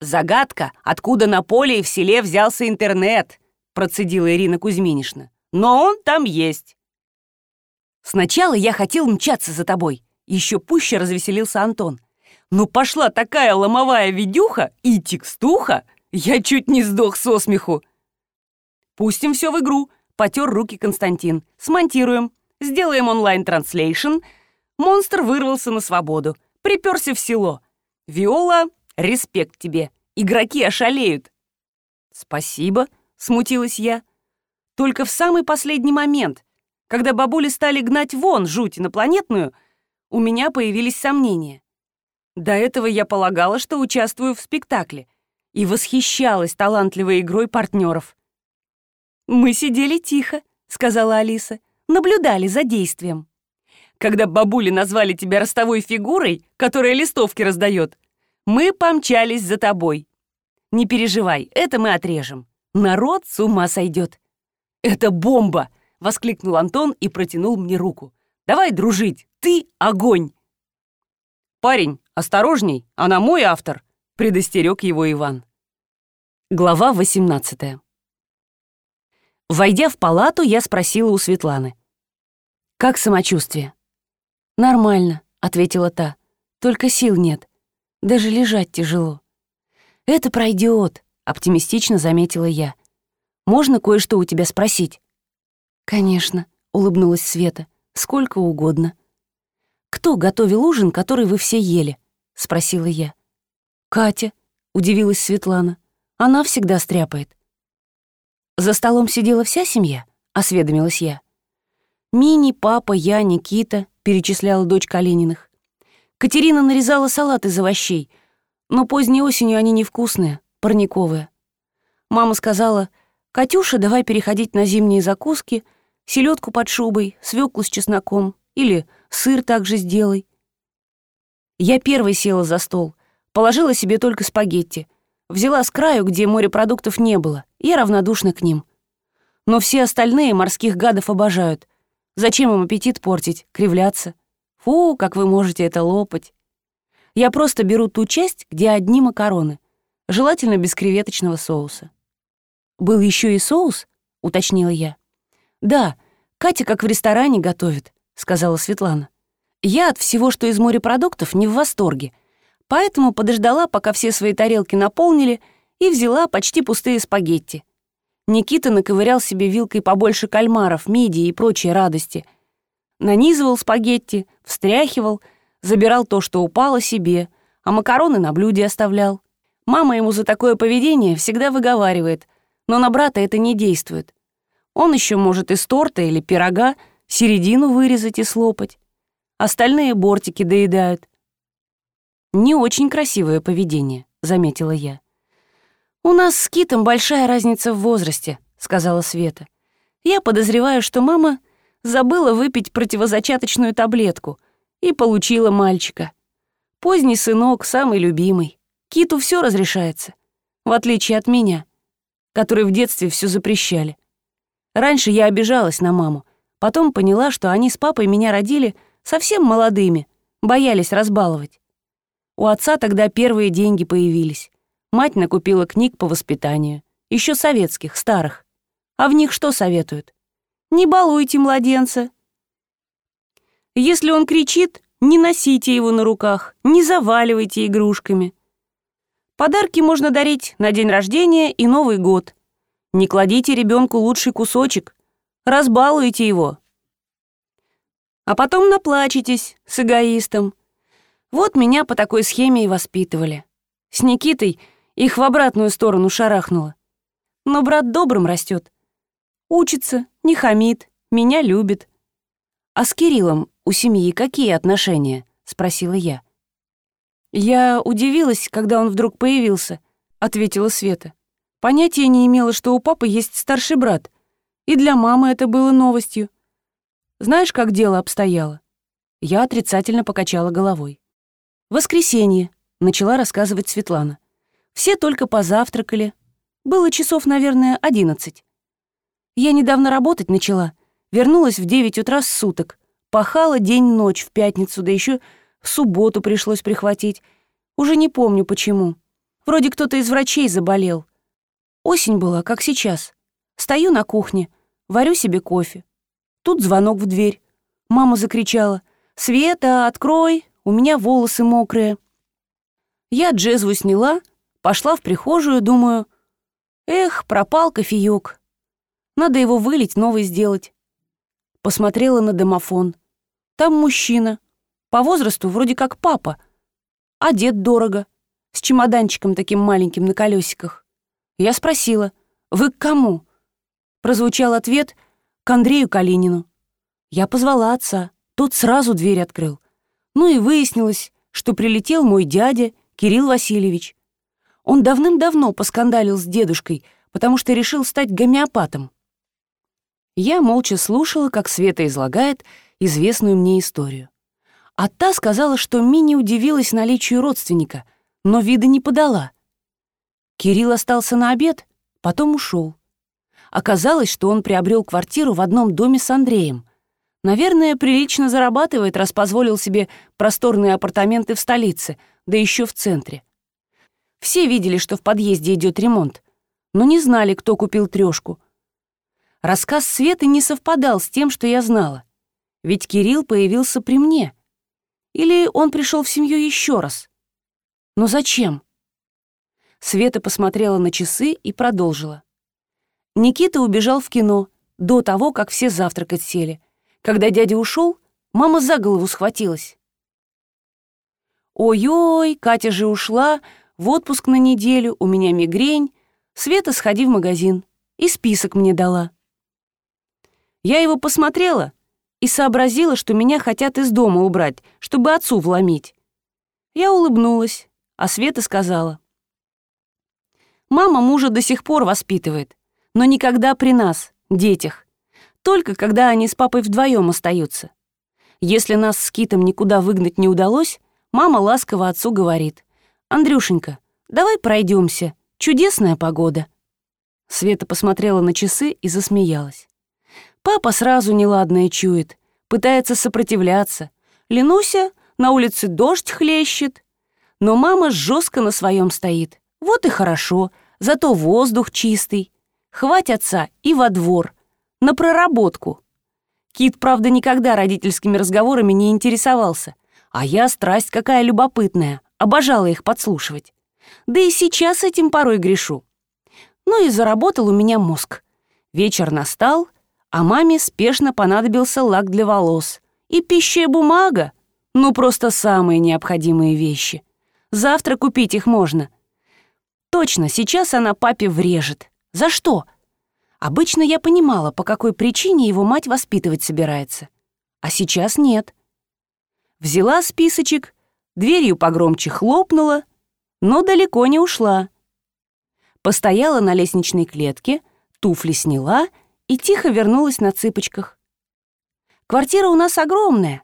Загадка, откуда на поле и в селе взялся интернет, процедила Ирина Кузьминишна. Но он там есть. Сначала я хотел мчаться за тобой, еще пуще развеселился Антон. Но пошла такая ломовая видюха и текстуха, я чуть не сдох со смеху. Пустим все в игру, потер руки Константин. Смонтируем, сделаем онлайн-транслейшн. Монстр вырвался на свободу, приперся в село. Виола, респект тебе, игроки ошалеют. Спасибо, смутилась я. Только в самый последний момент, когда бабули стали гнать вон жуть инопланетную, у меня появились сомнения. До этого я полагала, что участвую в спектакле и восхищалась талантливой игрой партнеров. «Мы сидели тихо», — сказала Алиса, «наблюдали за действием. Когда бабули назвали тебя ростовой фигурой, которая листовки раздает, мы помчались за тобой. Не переживай, это мы отрежем. Народ с ума сойдет». «Это бомба!» — воскликнул Антон и протянул мне руку. «Давай дружить, ты огонь!» «Парень, осторожней, она мой автор!» — предостерег его Иван. Глава восемнадцатая. Войдя в палату, я спросила у Светланы. «Как самочувствие?» «Нормально», — ответила та. «Только сил нет. Даже лежать тяжело». «Это пройдет», — оптимистично заметила я. «Можно кое-что у тебя спросить?» «Конечно», — улыбнулась Света. «Сколько угодно». «Кто готовил ужин, который вы все ели?» — спросила я. «Катя», — удивилась Светлана. «Она всегда стряпает. «За столом сидела вся семья?» — осведомилась я. «Мини, папа, я, Никита», — перечисляла дочь Калининых. Катерина нарезала салат из овощей, но поздней осенью они невкусные, парниковые. Мама сказала, «Катюша, давай переходить на зимние закуски, селедку под шубой, свеклу с чесноком или сыр также сделай». Я первой села за стол, положила себе только спагетти — Взяла с краю, где морепродуктов не было, и равнодушна к ним. Но все остальные морских гадов обожают. Зачем им аппетит портить, кривляться? Фу, как вы можете это лопать. Я просто беру ту часть, где одни макароны, желательно без креветочного соуса. «Был еще и соус?» — уточнила я. «Да, Катя как в ресторане готовит», — сказала Светлана. «Я от всего, что из морепродуктов, не в восторге, поэтому подождала, пока все свои тарелки наполнили, и взяла почти пустые спагетти. Никита наковырял себе вилкой побольше кальмаров, мидии и прочей радости. Нанизывал спагетти, встряхивал, забирал то, что упало себе, а макароны на блюде оставлял. Мама ему за такое поведение всегда выговаривает, но на брата это не действует. Он еще может из торта или пирога середину вырезать и слопать. Остальные бортики доедают. «Не очень красивое поведение», — заметила я. «У нас с Китом большая разница в возрасте», — сказала Света. «Я подозреваю, что мама забыла выпить противозачаточную таблетку и получила мальчика. Поздний сынок, самый любимый. Киту все разрешается, в отличие от меня, который в детстве все запрещали. Раньше я обижалась на маму, потом поняла, что они с папой меня родили совсем молодыми, боялись разбаловать. У отца тогда первые деньги появились. Мать накупила книг по воспитанию. еще советских, старых. А в них что советуют? Не балуйте младенца. Если он кричит, не носите его на руках, не заваливайте игрушками. Подарки можно дарить на день рождения и Новый год. Не кладите ребенку лучший кусочек, разбалуйте его. А потом наплачетесь с эгоистом. Вот меня по такой схеме и воспитывали. С Никитой их в обратную сторону шарахнуло. Но брат добрым растет. Учится, не хамит, меня любит. А с Кириллом у семьи какие отношения? Спросила я. Я удивилась, когда он вдруг появился, ответила Света. Понятия не имела, что у папы есть старший брат. И для мамы это было новостью. Знаешь, как дело обстояло? Я отрицательно покачала головой. «Воскресенье», — начала рассказывать Светлана. «Все только позавтракали. Было часов, наверное, одиннадцать. Я недавно работать начала. Вернулась в девять утра с суток. Пахала день-ночь в пятницу, да еще субботу пришлось прихватить. Уже не помню, почему. Вроде кто-то из врачей заболел. Осень была, как сейчас. Стою на кухне, варю себе кофе. Тут звонок в дверь. Мама закричала. «Света, открой! У меня волосы мокрые». Я джезву сняла, пошла в прихожую, думаю, «Эх, пропал кофеёк. Надо его вылить, новый сделать». Посмотрела на домофон. Там мужчина. По возрасту вроде как папа. Одет дорого, с чемоданчиком таким маленьким на колесиках. Я спросила, «Вы к кому?» Прозвучал ответ «К Андрею Калинину». Я позвала отца, тот сразу дверь открыл. Ну и выяснилось, что прилетел мой дядя Кирилл Васильевич. Он давным-давно поскандалил с дедушкой, потому что решил стать гомеопатом. Я молча слушала, как Света излагает известную мне историю. А та сказала, что Мини удивилась наличию родственника, но вида не подала — Кирилл остался на обед, потом ушел. Оказалось, что он приобрел квартиру в одном доме с Андреем. Наверное, прилично зарабатывает, раз позволил себе просторные апартаменты в столице, да еще в центре. Все видели, что в подъезде идет ремонт, но не знали, кто купил трешку. Рассказ Светы не совпадал с тем, что я знала. Ведь Кирилл появился при мне. Или он пришел в семью еще раз. Но зачем? Света посмотрела на часы и продолжила. Никита убежал в кино до того, как все завтракать сели. Когда дядя ушел, мама за голову схватилась. «Ой-ой, Катя же ушла, в отпуск на неделю, у меня мигрень. Света, сходи в магазин». И список мне дала. Я его посмотрела и сообразила, что меня хотят из дома убрать, чтобы отцу вломить. Я улыбнулась, а Света сказала. Мама мужа до сих пор воспитывает, но никогда при нас, детях. Только когда они с папой вдвоем остаются. Если нас с Китом никуда выгнать не удалось, мама ласково отцу говорит. «Андрюшенька, давай пройдемся. Чудесная погода». Света посмотрела на часы и засмеялась. Папа сразу неладное чует, пытается сопротивляться. Ленуся, на улице дождь хлещет. Но мама жестко на своем стоит. Вот и хорошо, зато воздух чистый. Хвать отца и во двор. На проработку. Кит, правда, никогда родительскими разговорами не интересовался. А я страсть какая любопытная, обожала их подслушивать. Да и сейчас этим порой грешу. Ну и заработал у меня мозг. Вечер настал, а маме спешно понадобился лак для волос. И пища и бумага. Ну, просто самые необходимые вещи. Завтра купить их можно — Точно, сейчас она папе врежет. За что? Обычно я понимала, по какой причине его мать воспитывать собирается. А сейчас нет. Взяла списочек, дверью погромче хлопнула, но далеко не ушла. Постояла на лестничной клетке, туфли сняла и тихо вернулась на цыпочках. Квартира у нас огромная,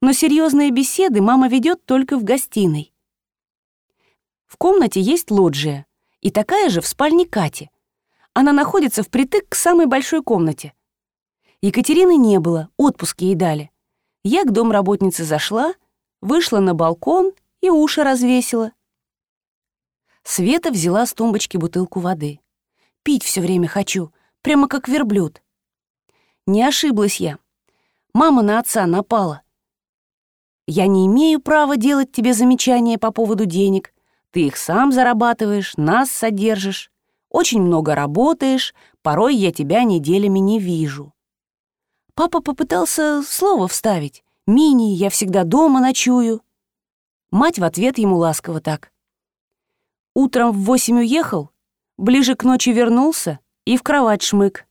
но серьезные беседы мама ведет только в гостиной. В комнате есть лоджия, и такая же в спальне Кати. Она находится впритык к самой большой комнате. Екатерины не было, отпуск ей дали. Я к домработнице зашла, вышла на балкон и уши развесила. Света взяла с тумбочки бутылку воды. Пить все время хочу, прямо как верблюд. Не ошиблась я. Мама на отца напала. Я не имею права делать тебе замечания по поводу денег, Ты их сам зарабатываешь, нас содержишь, очень много работаешь, порой я тебя неделями не вижу. Папа попытался слово вставить. «Мини, я всегда дома ночую». Мать в ответ ему ласково так. Утром в восемь уехал, ближе к ночи вернулся и в кровать шмык.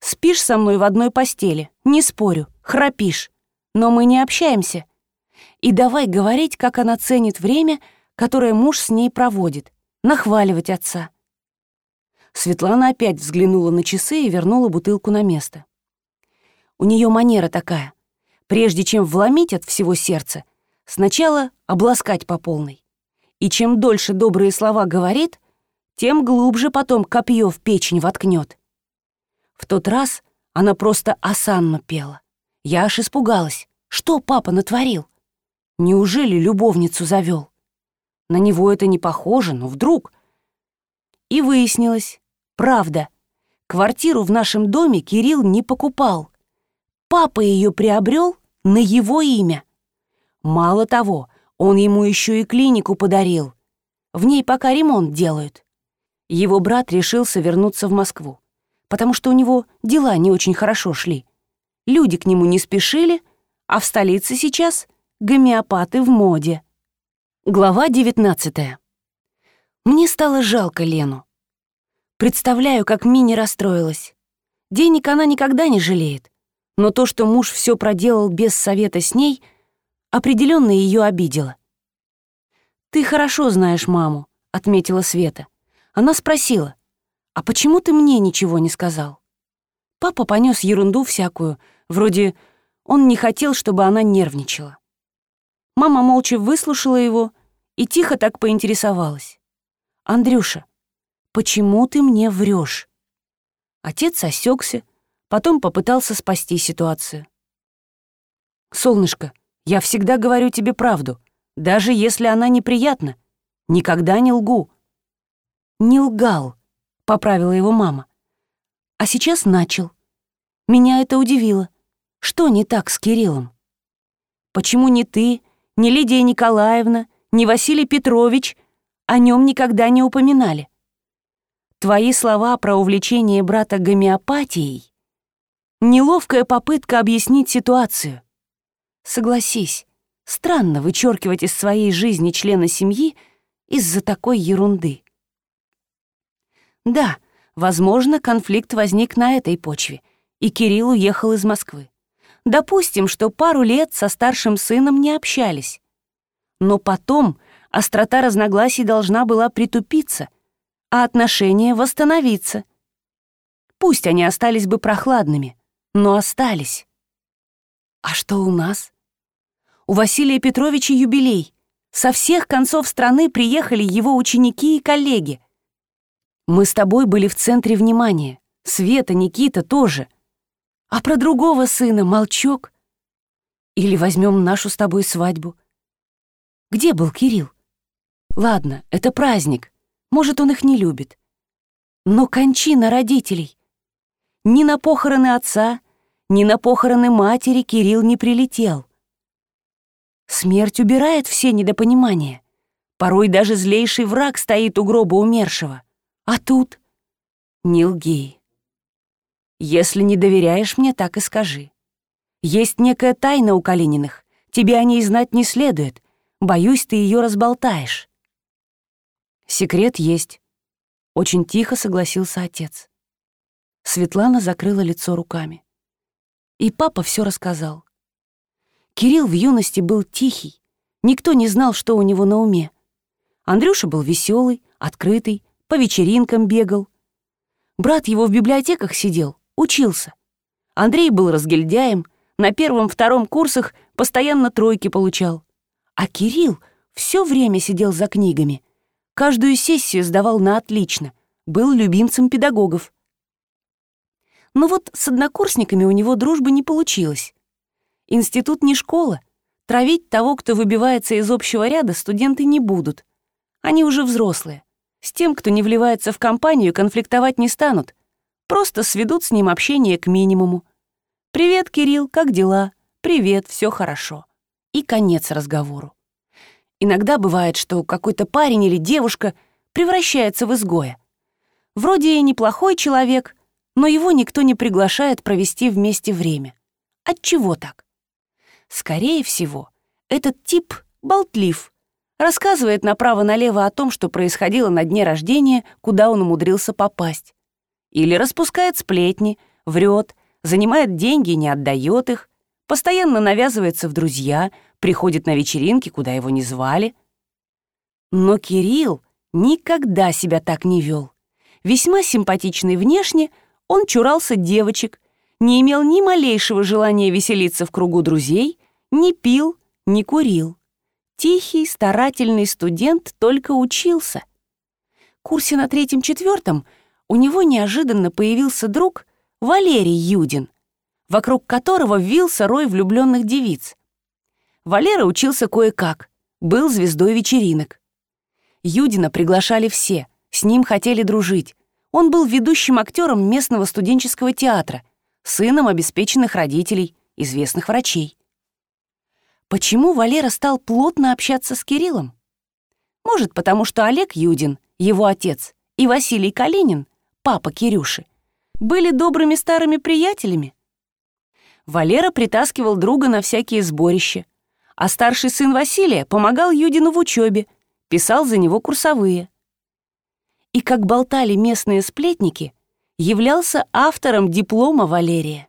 Спишь со мной в одной постели, не спорю, храпишь, но мы не общаемся. И давай говорить, как она ценит время, которое муж с ней проводит, нахваливать отца. Светлана опять взглянула на часы и вернула бутылку на место. У нее манера такая. Прежде чем вломить от всего сердца, сначала обласкать по полной. И чем дольше добрые слова говорит, тем глубже потом копье в печень воткнет. В тот раз она просто осанно пела. Я аж испугалась. Что папа натворил? Неужели любовницу завел? На него это не похоже, но вдруг... И выяснилось, правда, квартиру в нашем доме Кирилл не покупал. Папа ее приобрел на его имя. Мало того, он ему еще и клинику подарил. В ней пока ремонт делают. Его брат решился вернуться в Москву, потому что у него дела не очень хорошо шли. Люди к нему не спешили, а в столице сейчас гомеопаты в моде. Глава 19. Мне стало жалко Лену. Представляю, как Мини расстроилась. Денег она никогда не жалеет, но то, что муж все проделал без совета с ней, определенно ее обидело. «Ты хорошо знаешь маму», — отметила Света. Она спросила, «А почему ты мне ничего не сказал?» Папа понес ерунду всякую, вроде он не хотел, чтобы она нервничала. Мама молча выслушала его и тихо так поинтересовалась. «Андрюша, почему ты мне врешь? Отец осекся, потом попытался спасти ситуацию. «Солнышко, я всегда говорю тебе правду, даже если она неприятна. Никогда не лгу». «Не лгал», — поправила его мама. «А сейчас начал. Меня это удивило. Что не так с Кириллом? Почему не ты, ни Лидия Николаевна, ни Василий Петрович о нем никогда не упоминали? Твои слова про увлечение брата гомеопатией — неловкая попытка объяснить ситуацию. Согласись, странно вычеркивать из своей жизни члена семьи из-за такой ерунды. Да, возможно, конфликт возник на этой почве, и Кирилл уехал из Москвы. Допустим, что пару лет со старшим сыном не общались. Но потом острота разногласий должна была притупиться, а отношения восстановиться. Пусть они остались бы прохладными, но остались. А что у нас? У Василия Петровича юбилей. Со всех концов страны приехали его ученики и коллеги. Мы с тобой были в центре внимания. Света, Никита тоже — а про другого сына молчок. Или возьмем нашу с тобой свадьбу. Где был Кирилл? Ладно, это праздник. Может, он их не любит. Но кончина родителей. Ни на похороны отца, ни на похороны матери Кирилл не прилетел. Смерть убирает все недопонимания. Порой даже злейший враг стоит у гроба умершего. А тут... Не лги. Если не доверяешь мне, так и скажи. Есть некая тайна у Калининых. Тебе о ней знать не следует. Боюсь, ты ее разболтаешь. Секрет есть. Очень тихо согласился отец. Светлана закрыла лицо руками. И папа все рассказал. Кирилл в юности был тихий. Никто не знал, что у него на уме. Андрюша был веселый, открытый, по вечеринкам бегал. Брат его в библиотеках сидел, Учился. Андрей был разгильдяем, на первом-втором курсах постоянно тройки получал. А Кирилл все время сидел за книгами. Каждую сессию сдавал на отлично, был любимцем педагогов. Но вот с однокурсниками у него дружбы не получилось. Институт не школа. Травить того, кто выбивается из общего ряда, студенты не будут. Они уже взрослые. С тем, кто не вливается в компанию, конфликтовать не станут — Просто сведут с ним общение к минимуму. «Привет, Кирилл, как дела?» «Привет, все хорошо». И конец разговору. Иногда бывает, что какой-то парень или девушка превращается в изгоя. Вроде и неплохой человек, но его никто не приглашает провести вместе время. Отчего так? Скорее всего, этот тип болтлив, рассказывает направо-налево о том, что происходило на дне рождения, куда он умудрился попасть. Или распускает сплетни, врет, занимает деньги и не отдает их, постоянно навязывается в друзья, приходит на вечеринки, куда его не звали. Но Кирилл никогда себя так не вел. Весьма симпатичный внешне, он чурался девочек, не имел ни малейшего желания веселиться в кругу друзей, не пил, не курил. Тихий, старательный студент только учился. В курсе на третьем-четвертом у него неожиданно появился друг Валерий Юдин, вокруг которого вился рой влюбленных девиц. Валера учился кое-как, был звездой вечеринок. Юдина приглашали все, с ним хотели дружить. Он был ведущим актером местного студенческого театра, сыном обеспеченных родителей, известных врачей. Почему Валера стал плотно общаться с Кириллом? Может, потому что Олег Юдин, его отец, и Василий Калинин, папа Кирюши, были добрыми старыми приятелями? Валера притаскивал друга на всякие сборища, а старший сын Василия помогал Юдину в учебе, писал за него курсовые. И, как болтали местные сплетники, являлся автором диплома Валерия.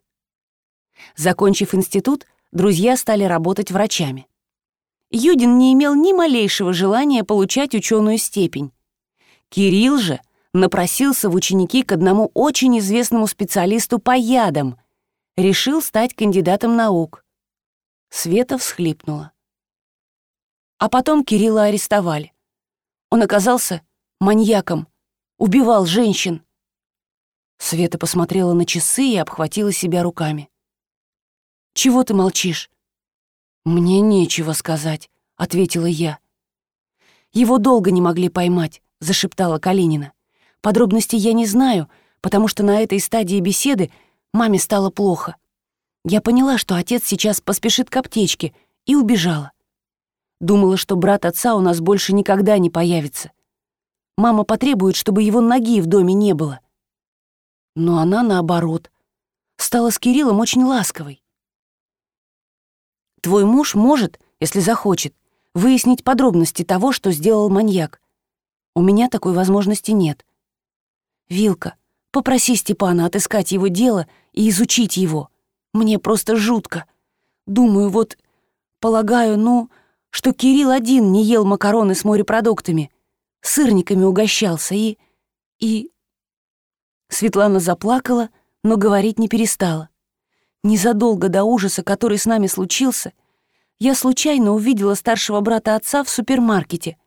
Закончив институт, друзья стали работать врачами. Юдин не имел ни малейшего желания получать ученую степень. Кирилл же напросился в ученики к одному очень известному специалисту по ядам, решил стать кандидатом наук. Света всхлипнула. А потом Кирилла арестовали. Он оказался маньяком, убивал женщин. Света посмотрела на часы и обхватила себя руками. Чего ты молчишь?» «Мне нечего сказать», — ответила я. «Его долго не могли поймать», — зашептала Калинина. «Подробностей я не знаю, потому что на этой стадии беседы маме стало плохо. Я поняла, что отец сейчас поспешит к аптечке, и убежала. Думала, что брат отца у нас больше никогда не появится. Мама потребует, чтобы его ноги в доме не было. Но она, наоборот, стала с Кириллом очень ласковой. Твой муж может, если захочет, выяснить подробности того, что сделал маньяк. У меня такой возможности нет. Вилка, попроси Степана отыскать его дело и изучить его. Мне просто жутко. Думаю, вот, полагаю, ну, что Кирилл один не ел макароны с морепродуктами, сырниками угощался и... и... Светлана заплакала, но говорить не перестала. Незадолго до ужаса, который с нами случился, я случайно увидела старшего брата отца в супермаркете.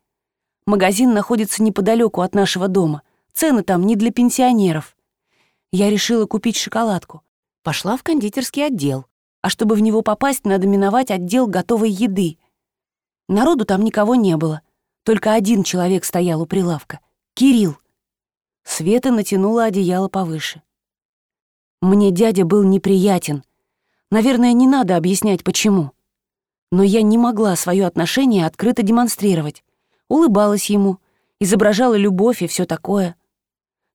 Магазин находится неподалеку от нашего дома. Цены там не для пенсионеров. Я решила купить шоколадку. Пошла в кондитерский отдел. А чтобы в него попасть, надо миновать отдел готовой еды. Народу там никого не было. Только один человек стоял у прилавка. Кирилл. Света натянула одеяло повыше. Мне дядя был неприятен. Наверное, не надо объяснять, почему. Но я не могла свое отношение открыто демонстрировать. Улыбалась ему, изображала любовь и все такое.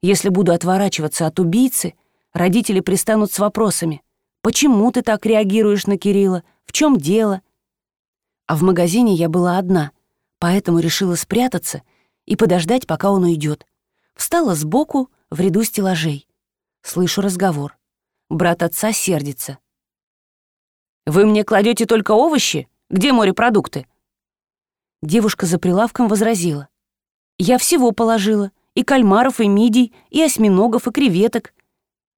Если буду отворачиваться от убийцы, родители пристанут с вопросами. «Почему ты так реагируешь на Кирилла? В чем дело?» А в магазине я была одна, поэтому решила спрятаться и подождать, пока он уйдет. Встала сбоку в ряду стеллажей. Слышу разговор. Брат отца сердится. «Вы мне кладете только овощи? Где морепродукты?» Девушка за прилавком возразила. «Я всего положила. И кальмаров, и мидий, и осьминогов, и креветок».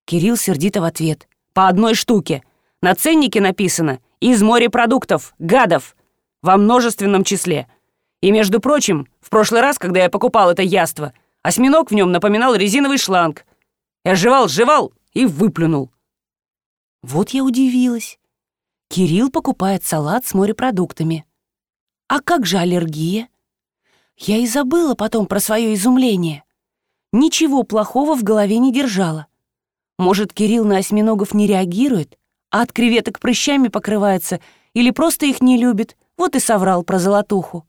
Кирилл сердито в ответ. «По одной штуке. На ценнике написано «Из морепродуктов, гадов». Во множественном числе. И, между прочим, в прошлый раз, когда я покупал это яство, осьминог в нем напоминал резиновый шланг. Я жевал, жевал и выплюнул. Вот я удивилась. Кирилл покупает салат с морепродуктами. А как же аллергия? Я и забыла потом про свое изумление. Ничего плохого в голове не держала. Может, Кирилл на осьминогов не реагирует, а от креветок прыщами покрывается или просто их не любит, вот и соврал про золотуху.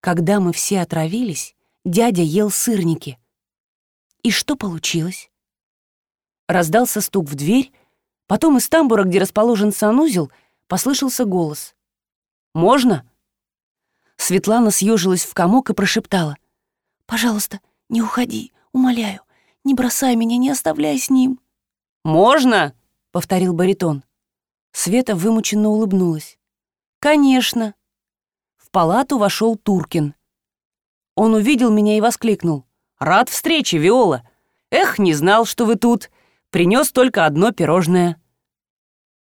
Когда мы все отравились, дядя ел сырники. И что получилось? Раздался стук в дверь, потом из тамбура, где расположен санузел, послышался голос. «Можно?» Светлана съежилась в комок и прошептала. «Пожалуйста, не уходи, умоляю. Не бросай меня, не оставляй с ним». «Можно?» — повторил баритон. Света вымученно улыбнулась. «Конечно». В палату вошел Туркин. Он увидел меня и воскликнул. «Рад встрече, Виола! Эх, не знал, что вы тут. Принес только одно пирожное».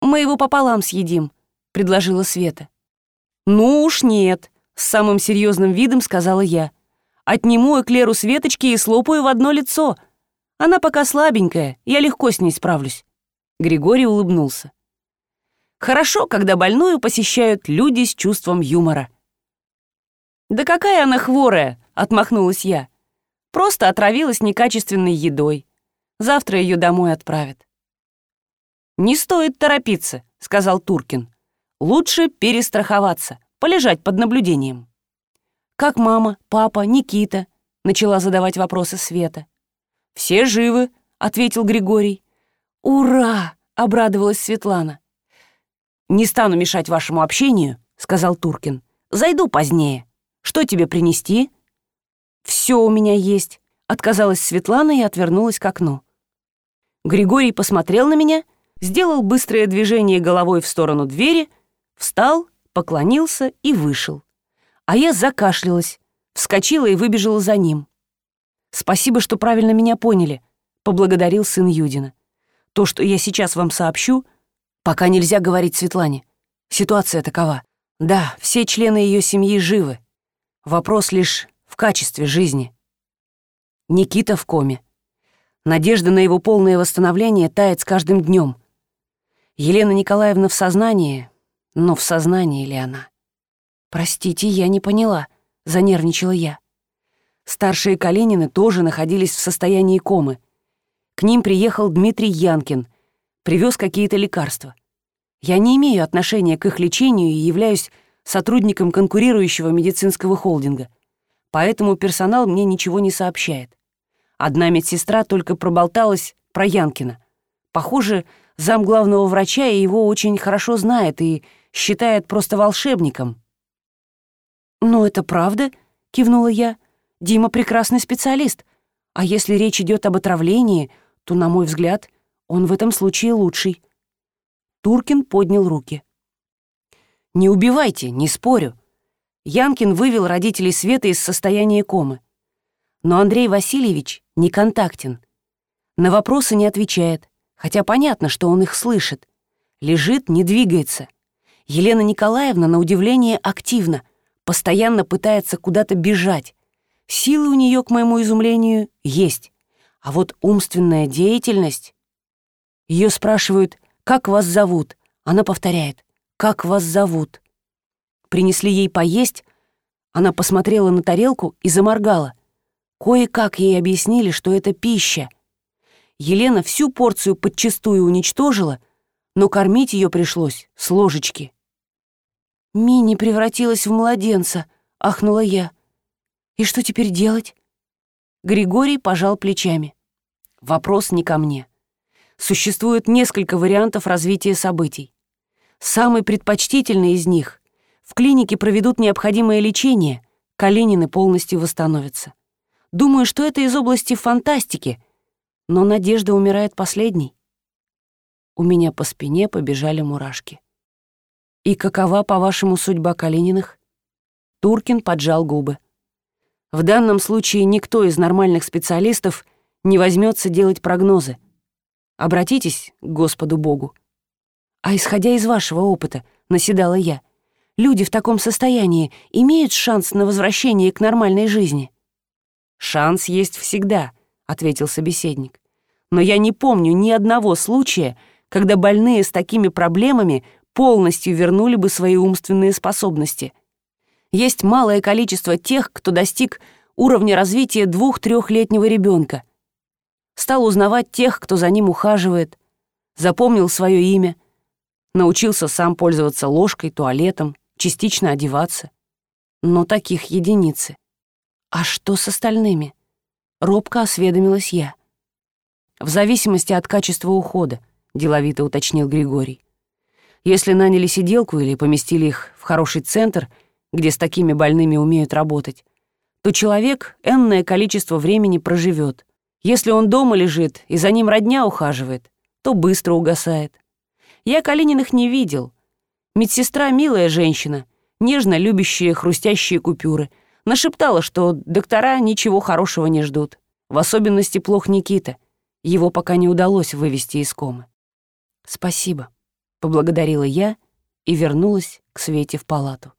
«Мы его пополам съедим», — предложила Света. «Ну уж нет», — с самым серьезным видом сказала я. «Отниму эклеру Светочки и слопаю в одно лицо. Она пока слабенькая, я легко с ней справлюсь». Григорий улыбнулся. «Хорошо, когда больную посещают люди с чувством юмора». «Да какая она хворая!» — отмахнулась я. «Просто отравилась некачественной едой. Завтра ее домой отправят». «Не стоит торопиться», — сказал Туркин. «Лучше перестраховаться, полежать под наблюдением». «Как мама, папа, Никита?» — начала задавать вопросы Света. «Все живы», — ответил Григорий. «Ура!» — обрадовалась Светлана. «Не стану мешать вашему общению», — сказал Туркин. «Зайду позднее. Что тебе принести?» «Все у меня есть», — отказалась Светлана и отвернулась к окну. Григорий посмотрел на меня, сделал быстрое движение головой в сторону двери, встал, поклонился и вышел. А я закашлялась, вскочила и выбежала за ним. «Спасибо, что правильно меня поняли», — поблагодарил сын Юдина. «То, что я сейчас вам сообщу, пока нельзя говорить Светлане. Ситуация такова. Да, все члены ее семьи живы. Вопрос лишь в качестве жизни. Никита в коме. Надежда на его полное восстановление тает с каждым днем. Елена Николаевна в сознании, но в сознании ли она? «Простите, я не поняла», — занервничала я. Старшие Калинины тоже находились в состоянии комы. К ним приехал Дмитрий Янкин, привез какие-то лекарства. Я не имею отношения к их лечению и являюсь сотрудником конкурирующего медицинского холдинга, поэтому персонал мне ничего не сообщает. Одна медсестра только проболталась про Янкина. Похоже, зам главного врача его очень хорошо знает и считает просто волшебником. «Ну, это правда?» — кивнула я. Дима прекрасный специалист, а если речь идет об отравлении, то, на мой взгляд, он в этом случае лучший. Туркин поднял руки. «Не убивайте, не спорю». Янкин вывел родителей Света из состояния комы. Но Андрей Васильевич не контактен. На вопросы не отвечает, хотя понятно, что он их слышит. Лежит, не двигается. Елена Николаевна, на удивление, активна, постоянно пытается куда-то бежать, Силы у нее, к моему изумлению, есть. А вот умственная деятельность... Ее спрашивают, как вас зовут? Она повторяет, как вас зовут? Принесли ей поесть, она посмотрела на тарелку и заморгала. Кое-как ей объяснили, что это пища. Елена всю порцию подчистую уничтожила, но кормить ее пришлось с ложечки. «Мини превратилась в младенца», — ахнула я. И что теперь делать? Григорий пожал плечами. Вопрос не ко мне. Существует несколько вариантов развития событий. Самый предпочтительный из них — в клинике проведут необходимое лечение, Калинины полностью восстановятся. Думаю, что это из области фантастики, но надежда умирает последней. У меня по спине побежали мурашки. «И какова, по-вашему, судьба Калининых?» Туркин поджал губы. В данном случае никто из нормальных специалистов не возьмется делать прогнозы. Обратитесь к Господу Богу. А исходя из вашего опыта, наседала я, люди в таком состоянии имеют шанс на возвращение к нормальной жизни? Шанс есть всегда, ответил собеседник. Но я не помню ни одного случая, когда больные с такими проблемами полностью вернули бы свои умственные способности — есть малое количество тех, кто достиг уровня развития двух-трехлетнего ребенка. Стал узнавать тех, кто за ним ухаживает, запомнил свое имя, научился сам пользоваться ложкой, туалетом, частично одеваться. но таких единицы. А что с остальными? Робко осведомилась я. В зависимости от качества ухода, деловито уточнил Григорий. Если наняли сиделку или поместили их в хороший центр, где с такими больными умеют работать, то человек энное количество времени проживет. Если он дома лежит и за ним родня ухаживает, то быстро угасает. Я Калининых не видел. Медсестра — милая женщина, нежно любящая хрустящие купюры. Нашептала, что доктора ничего хорошего не ждут. В особенности плох Никита. Его пока не удалось вывести из комы. «Спасибо», — поблагодарила я и вернулась к Свете в палату.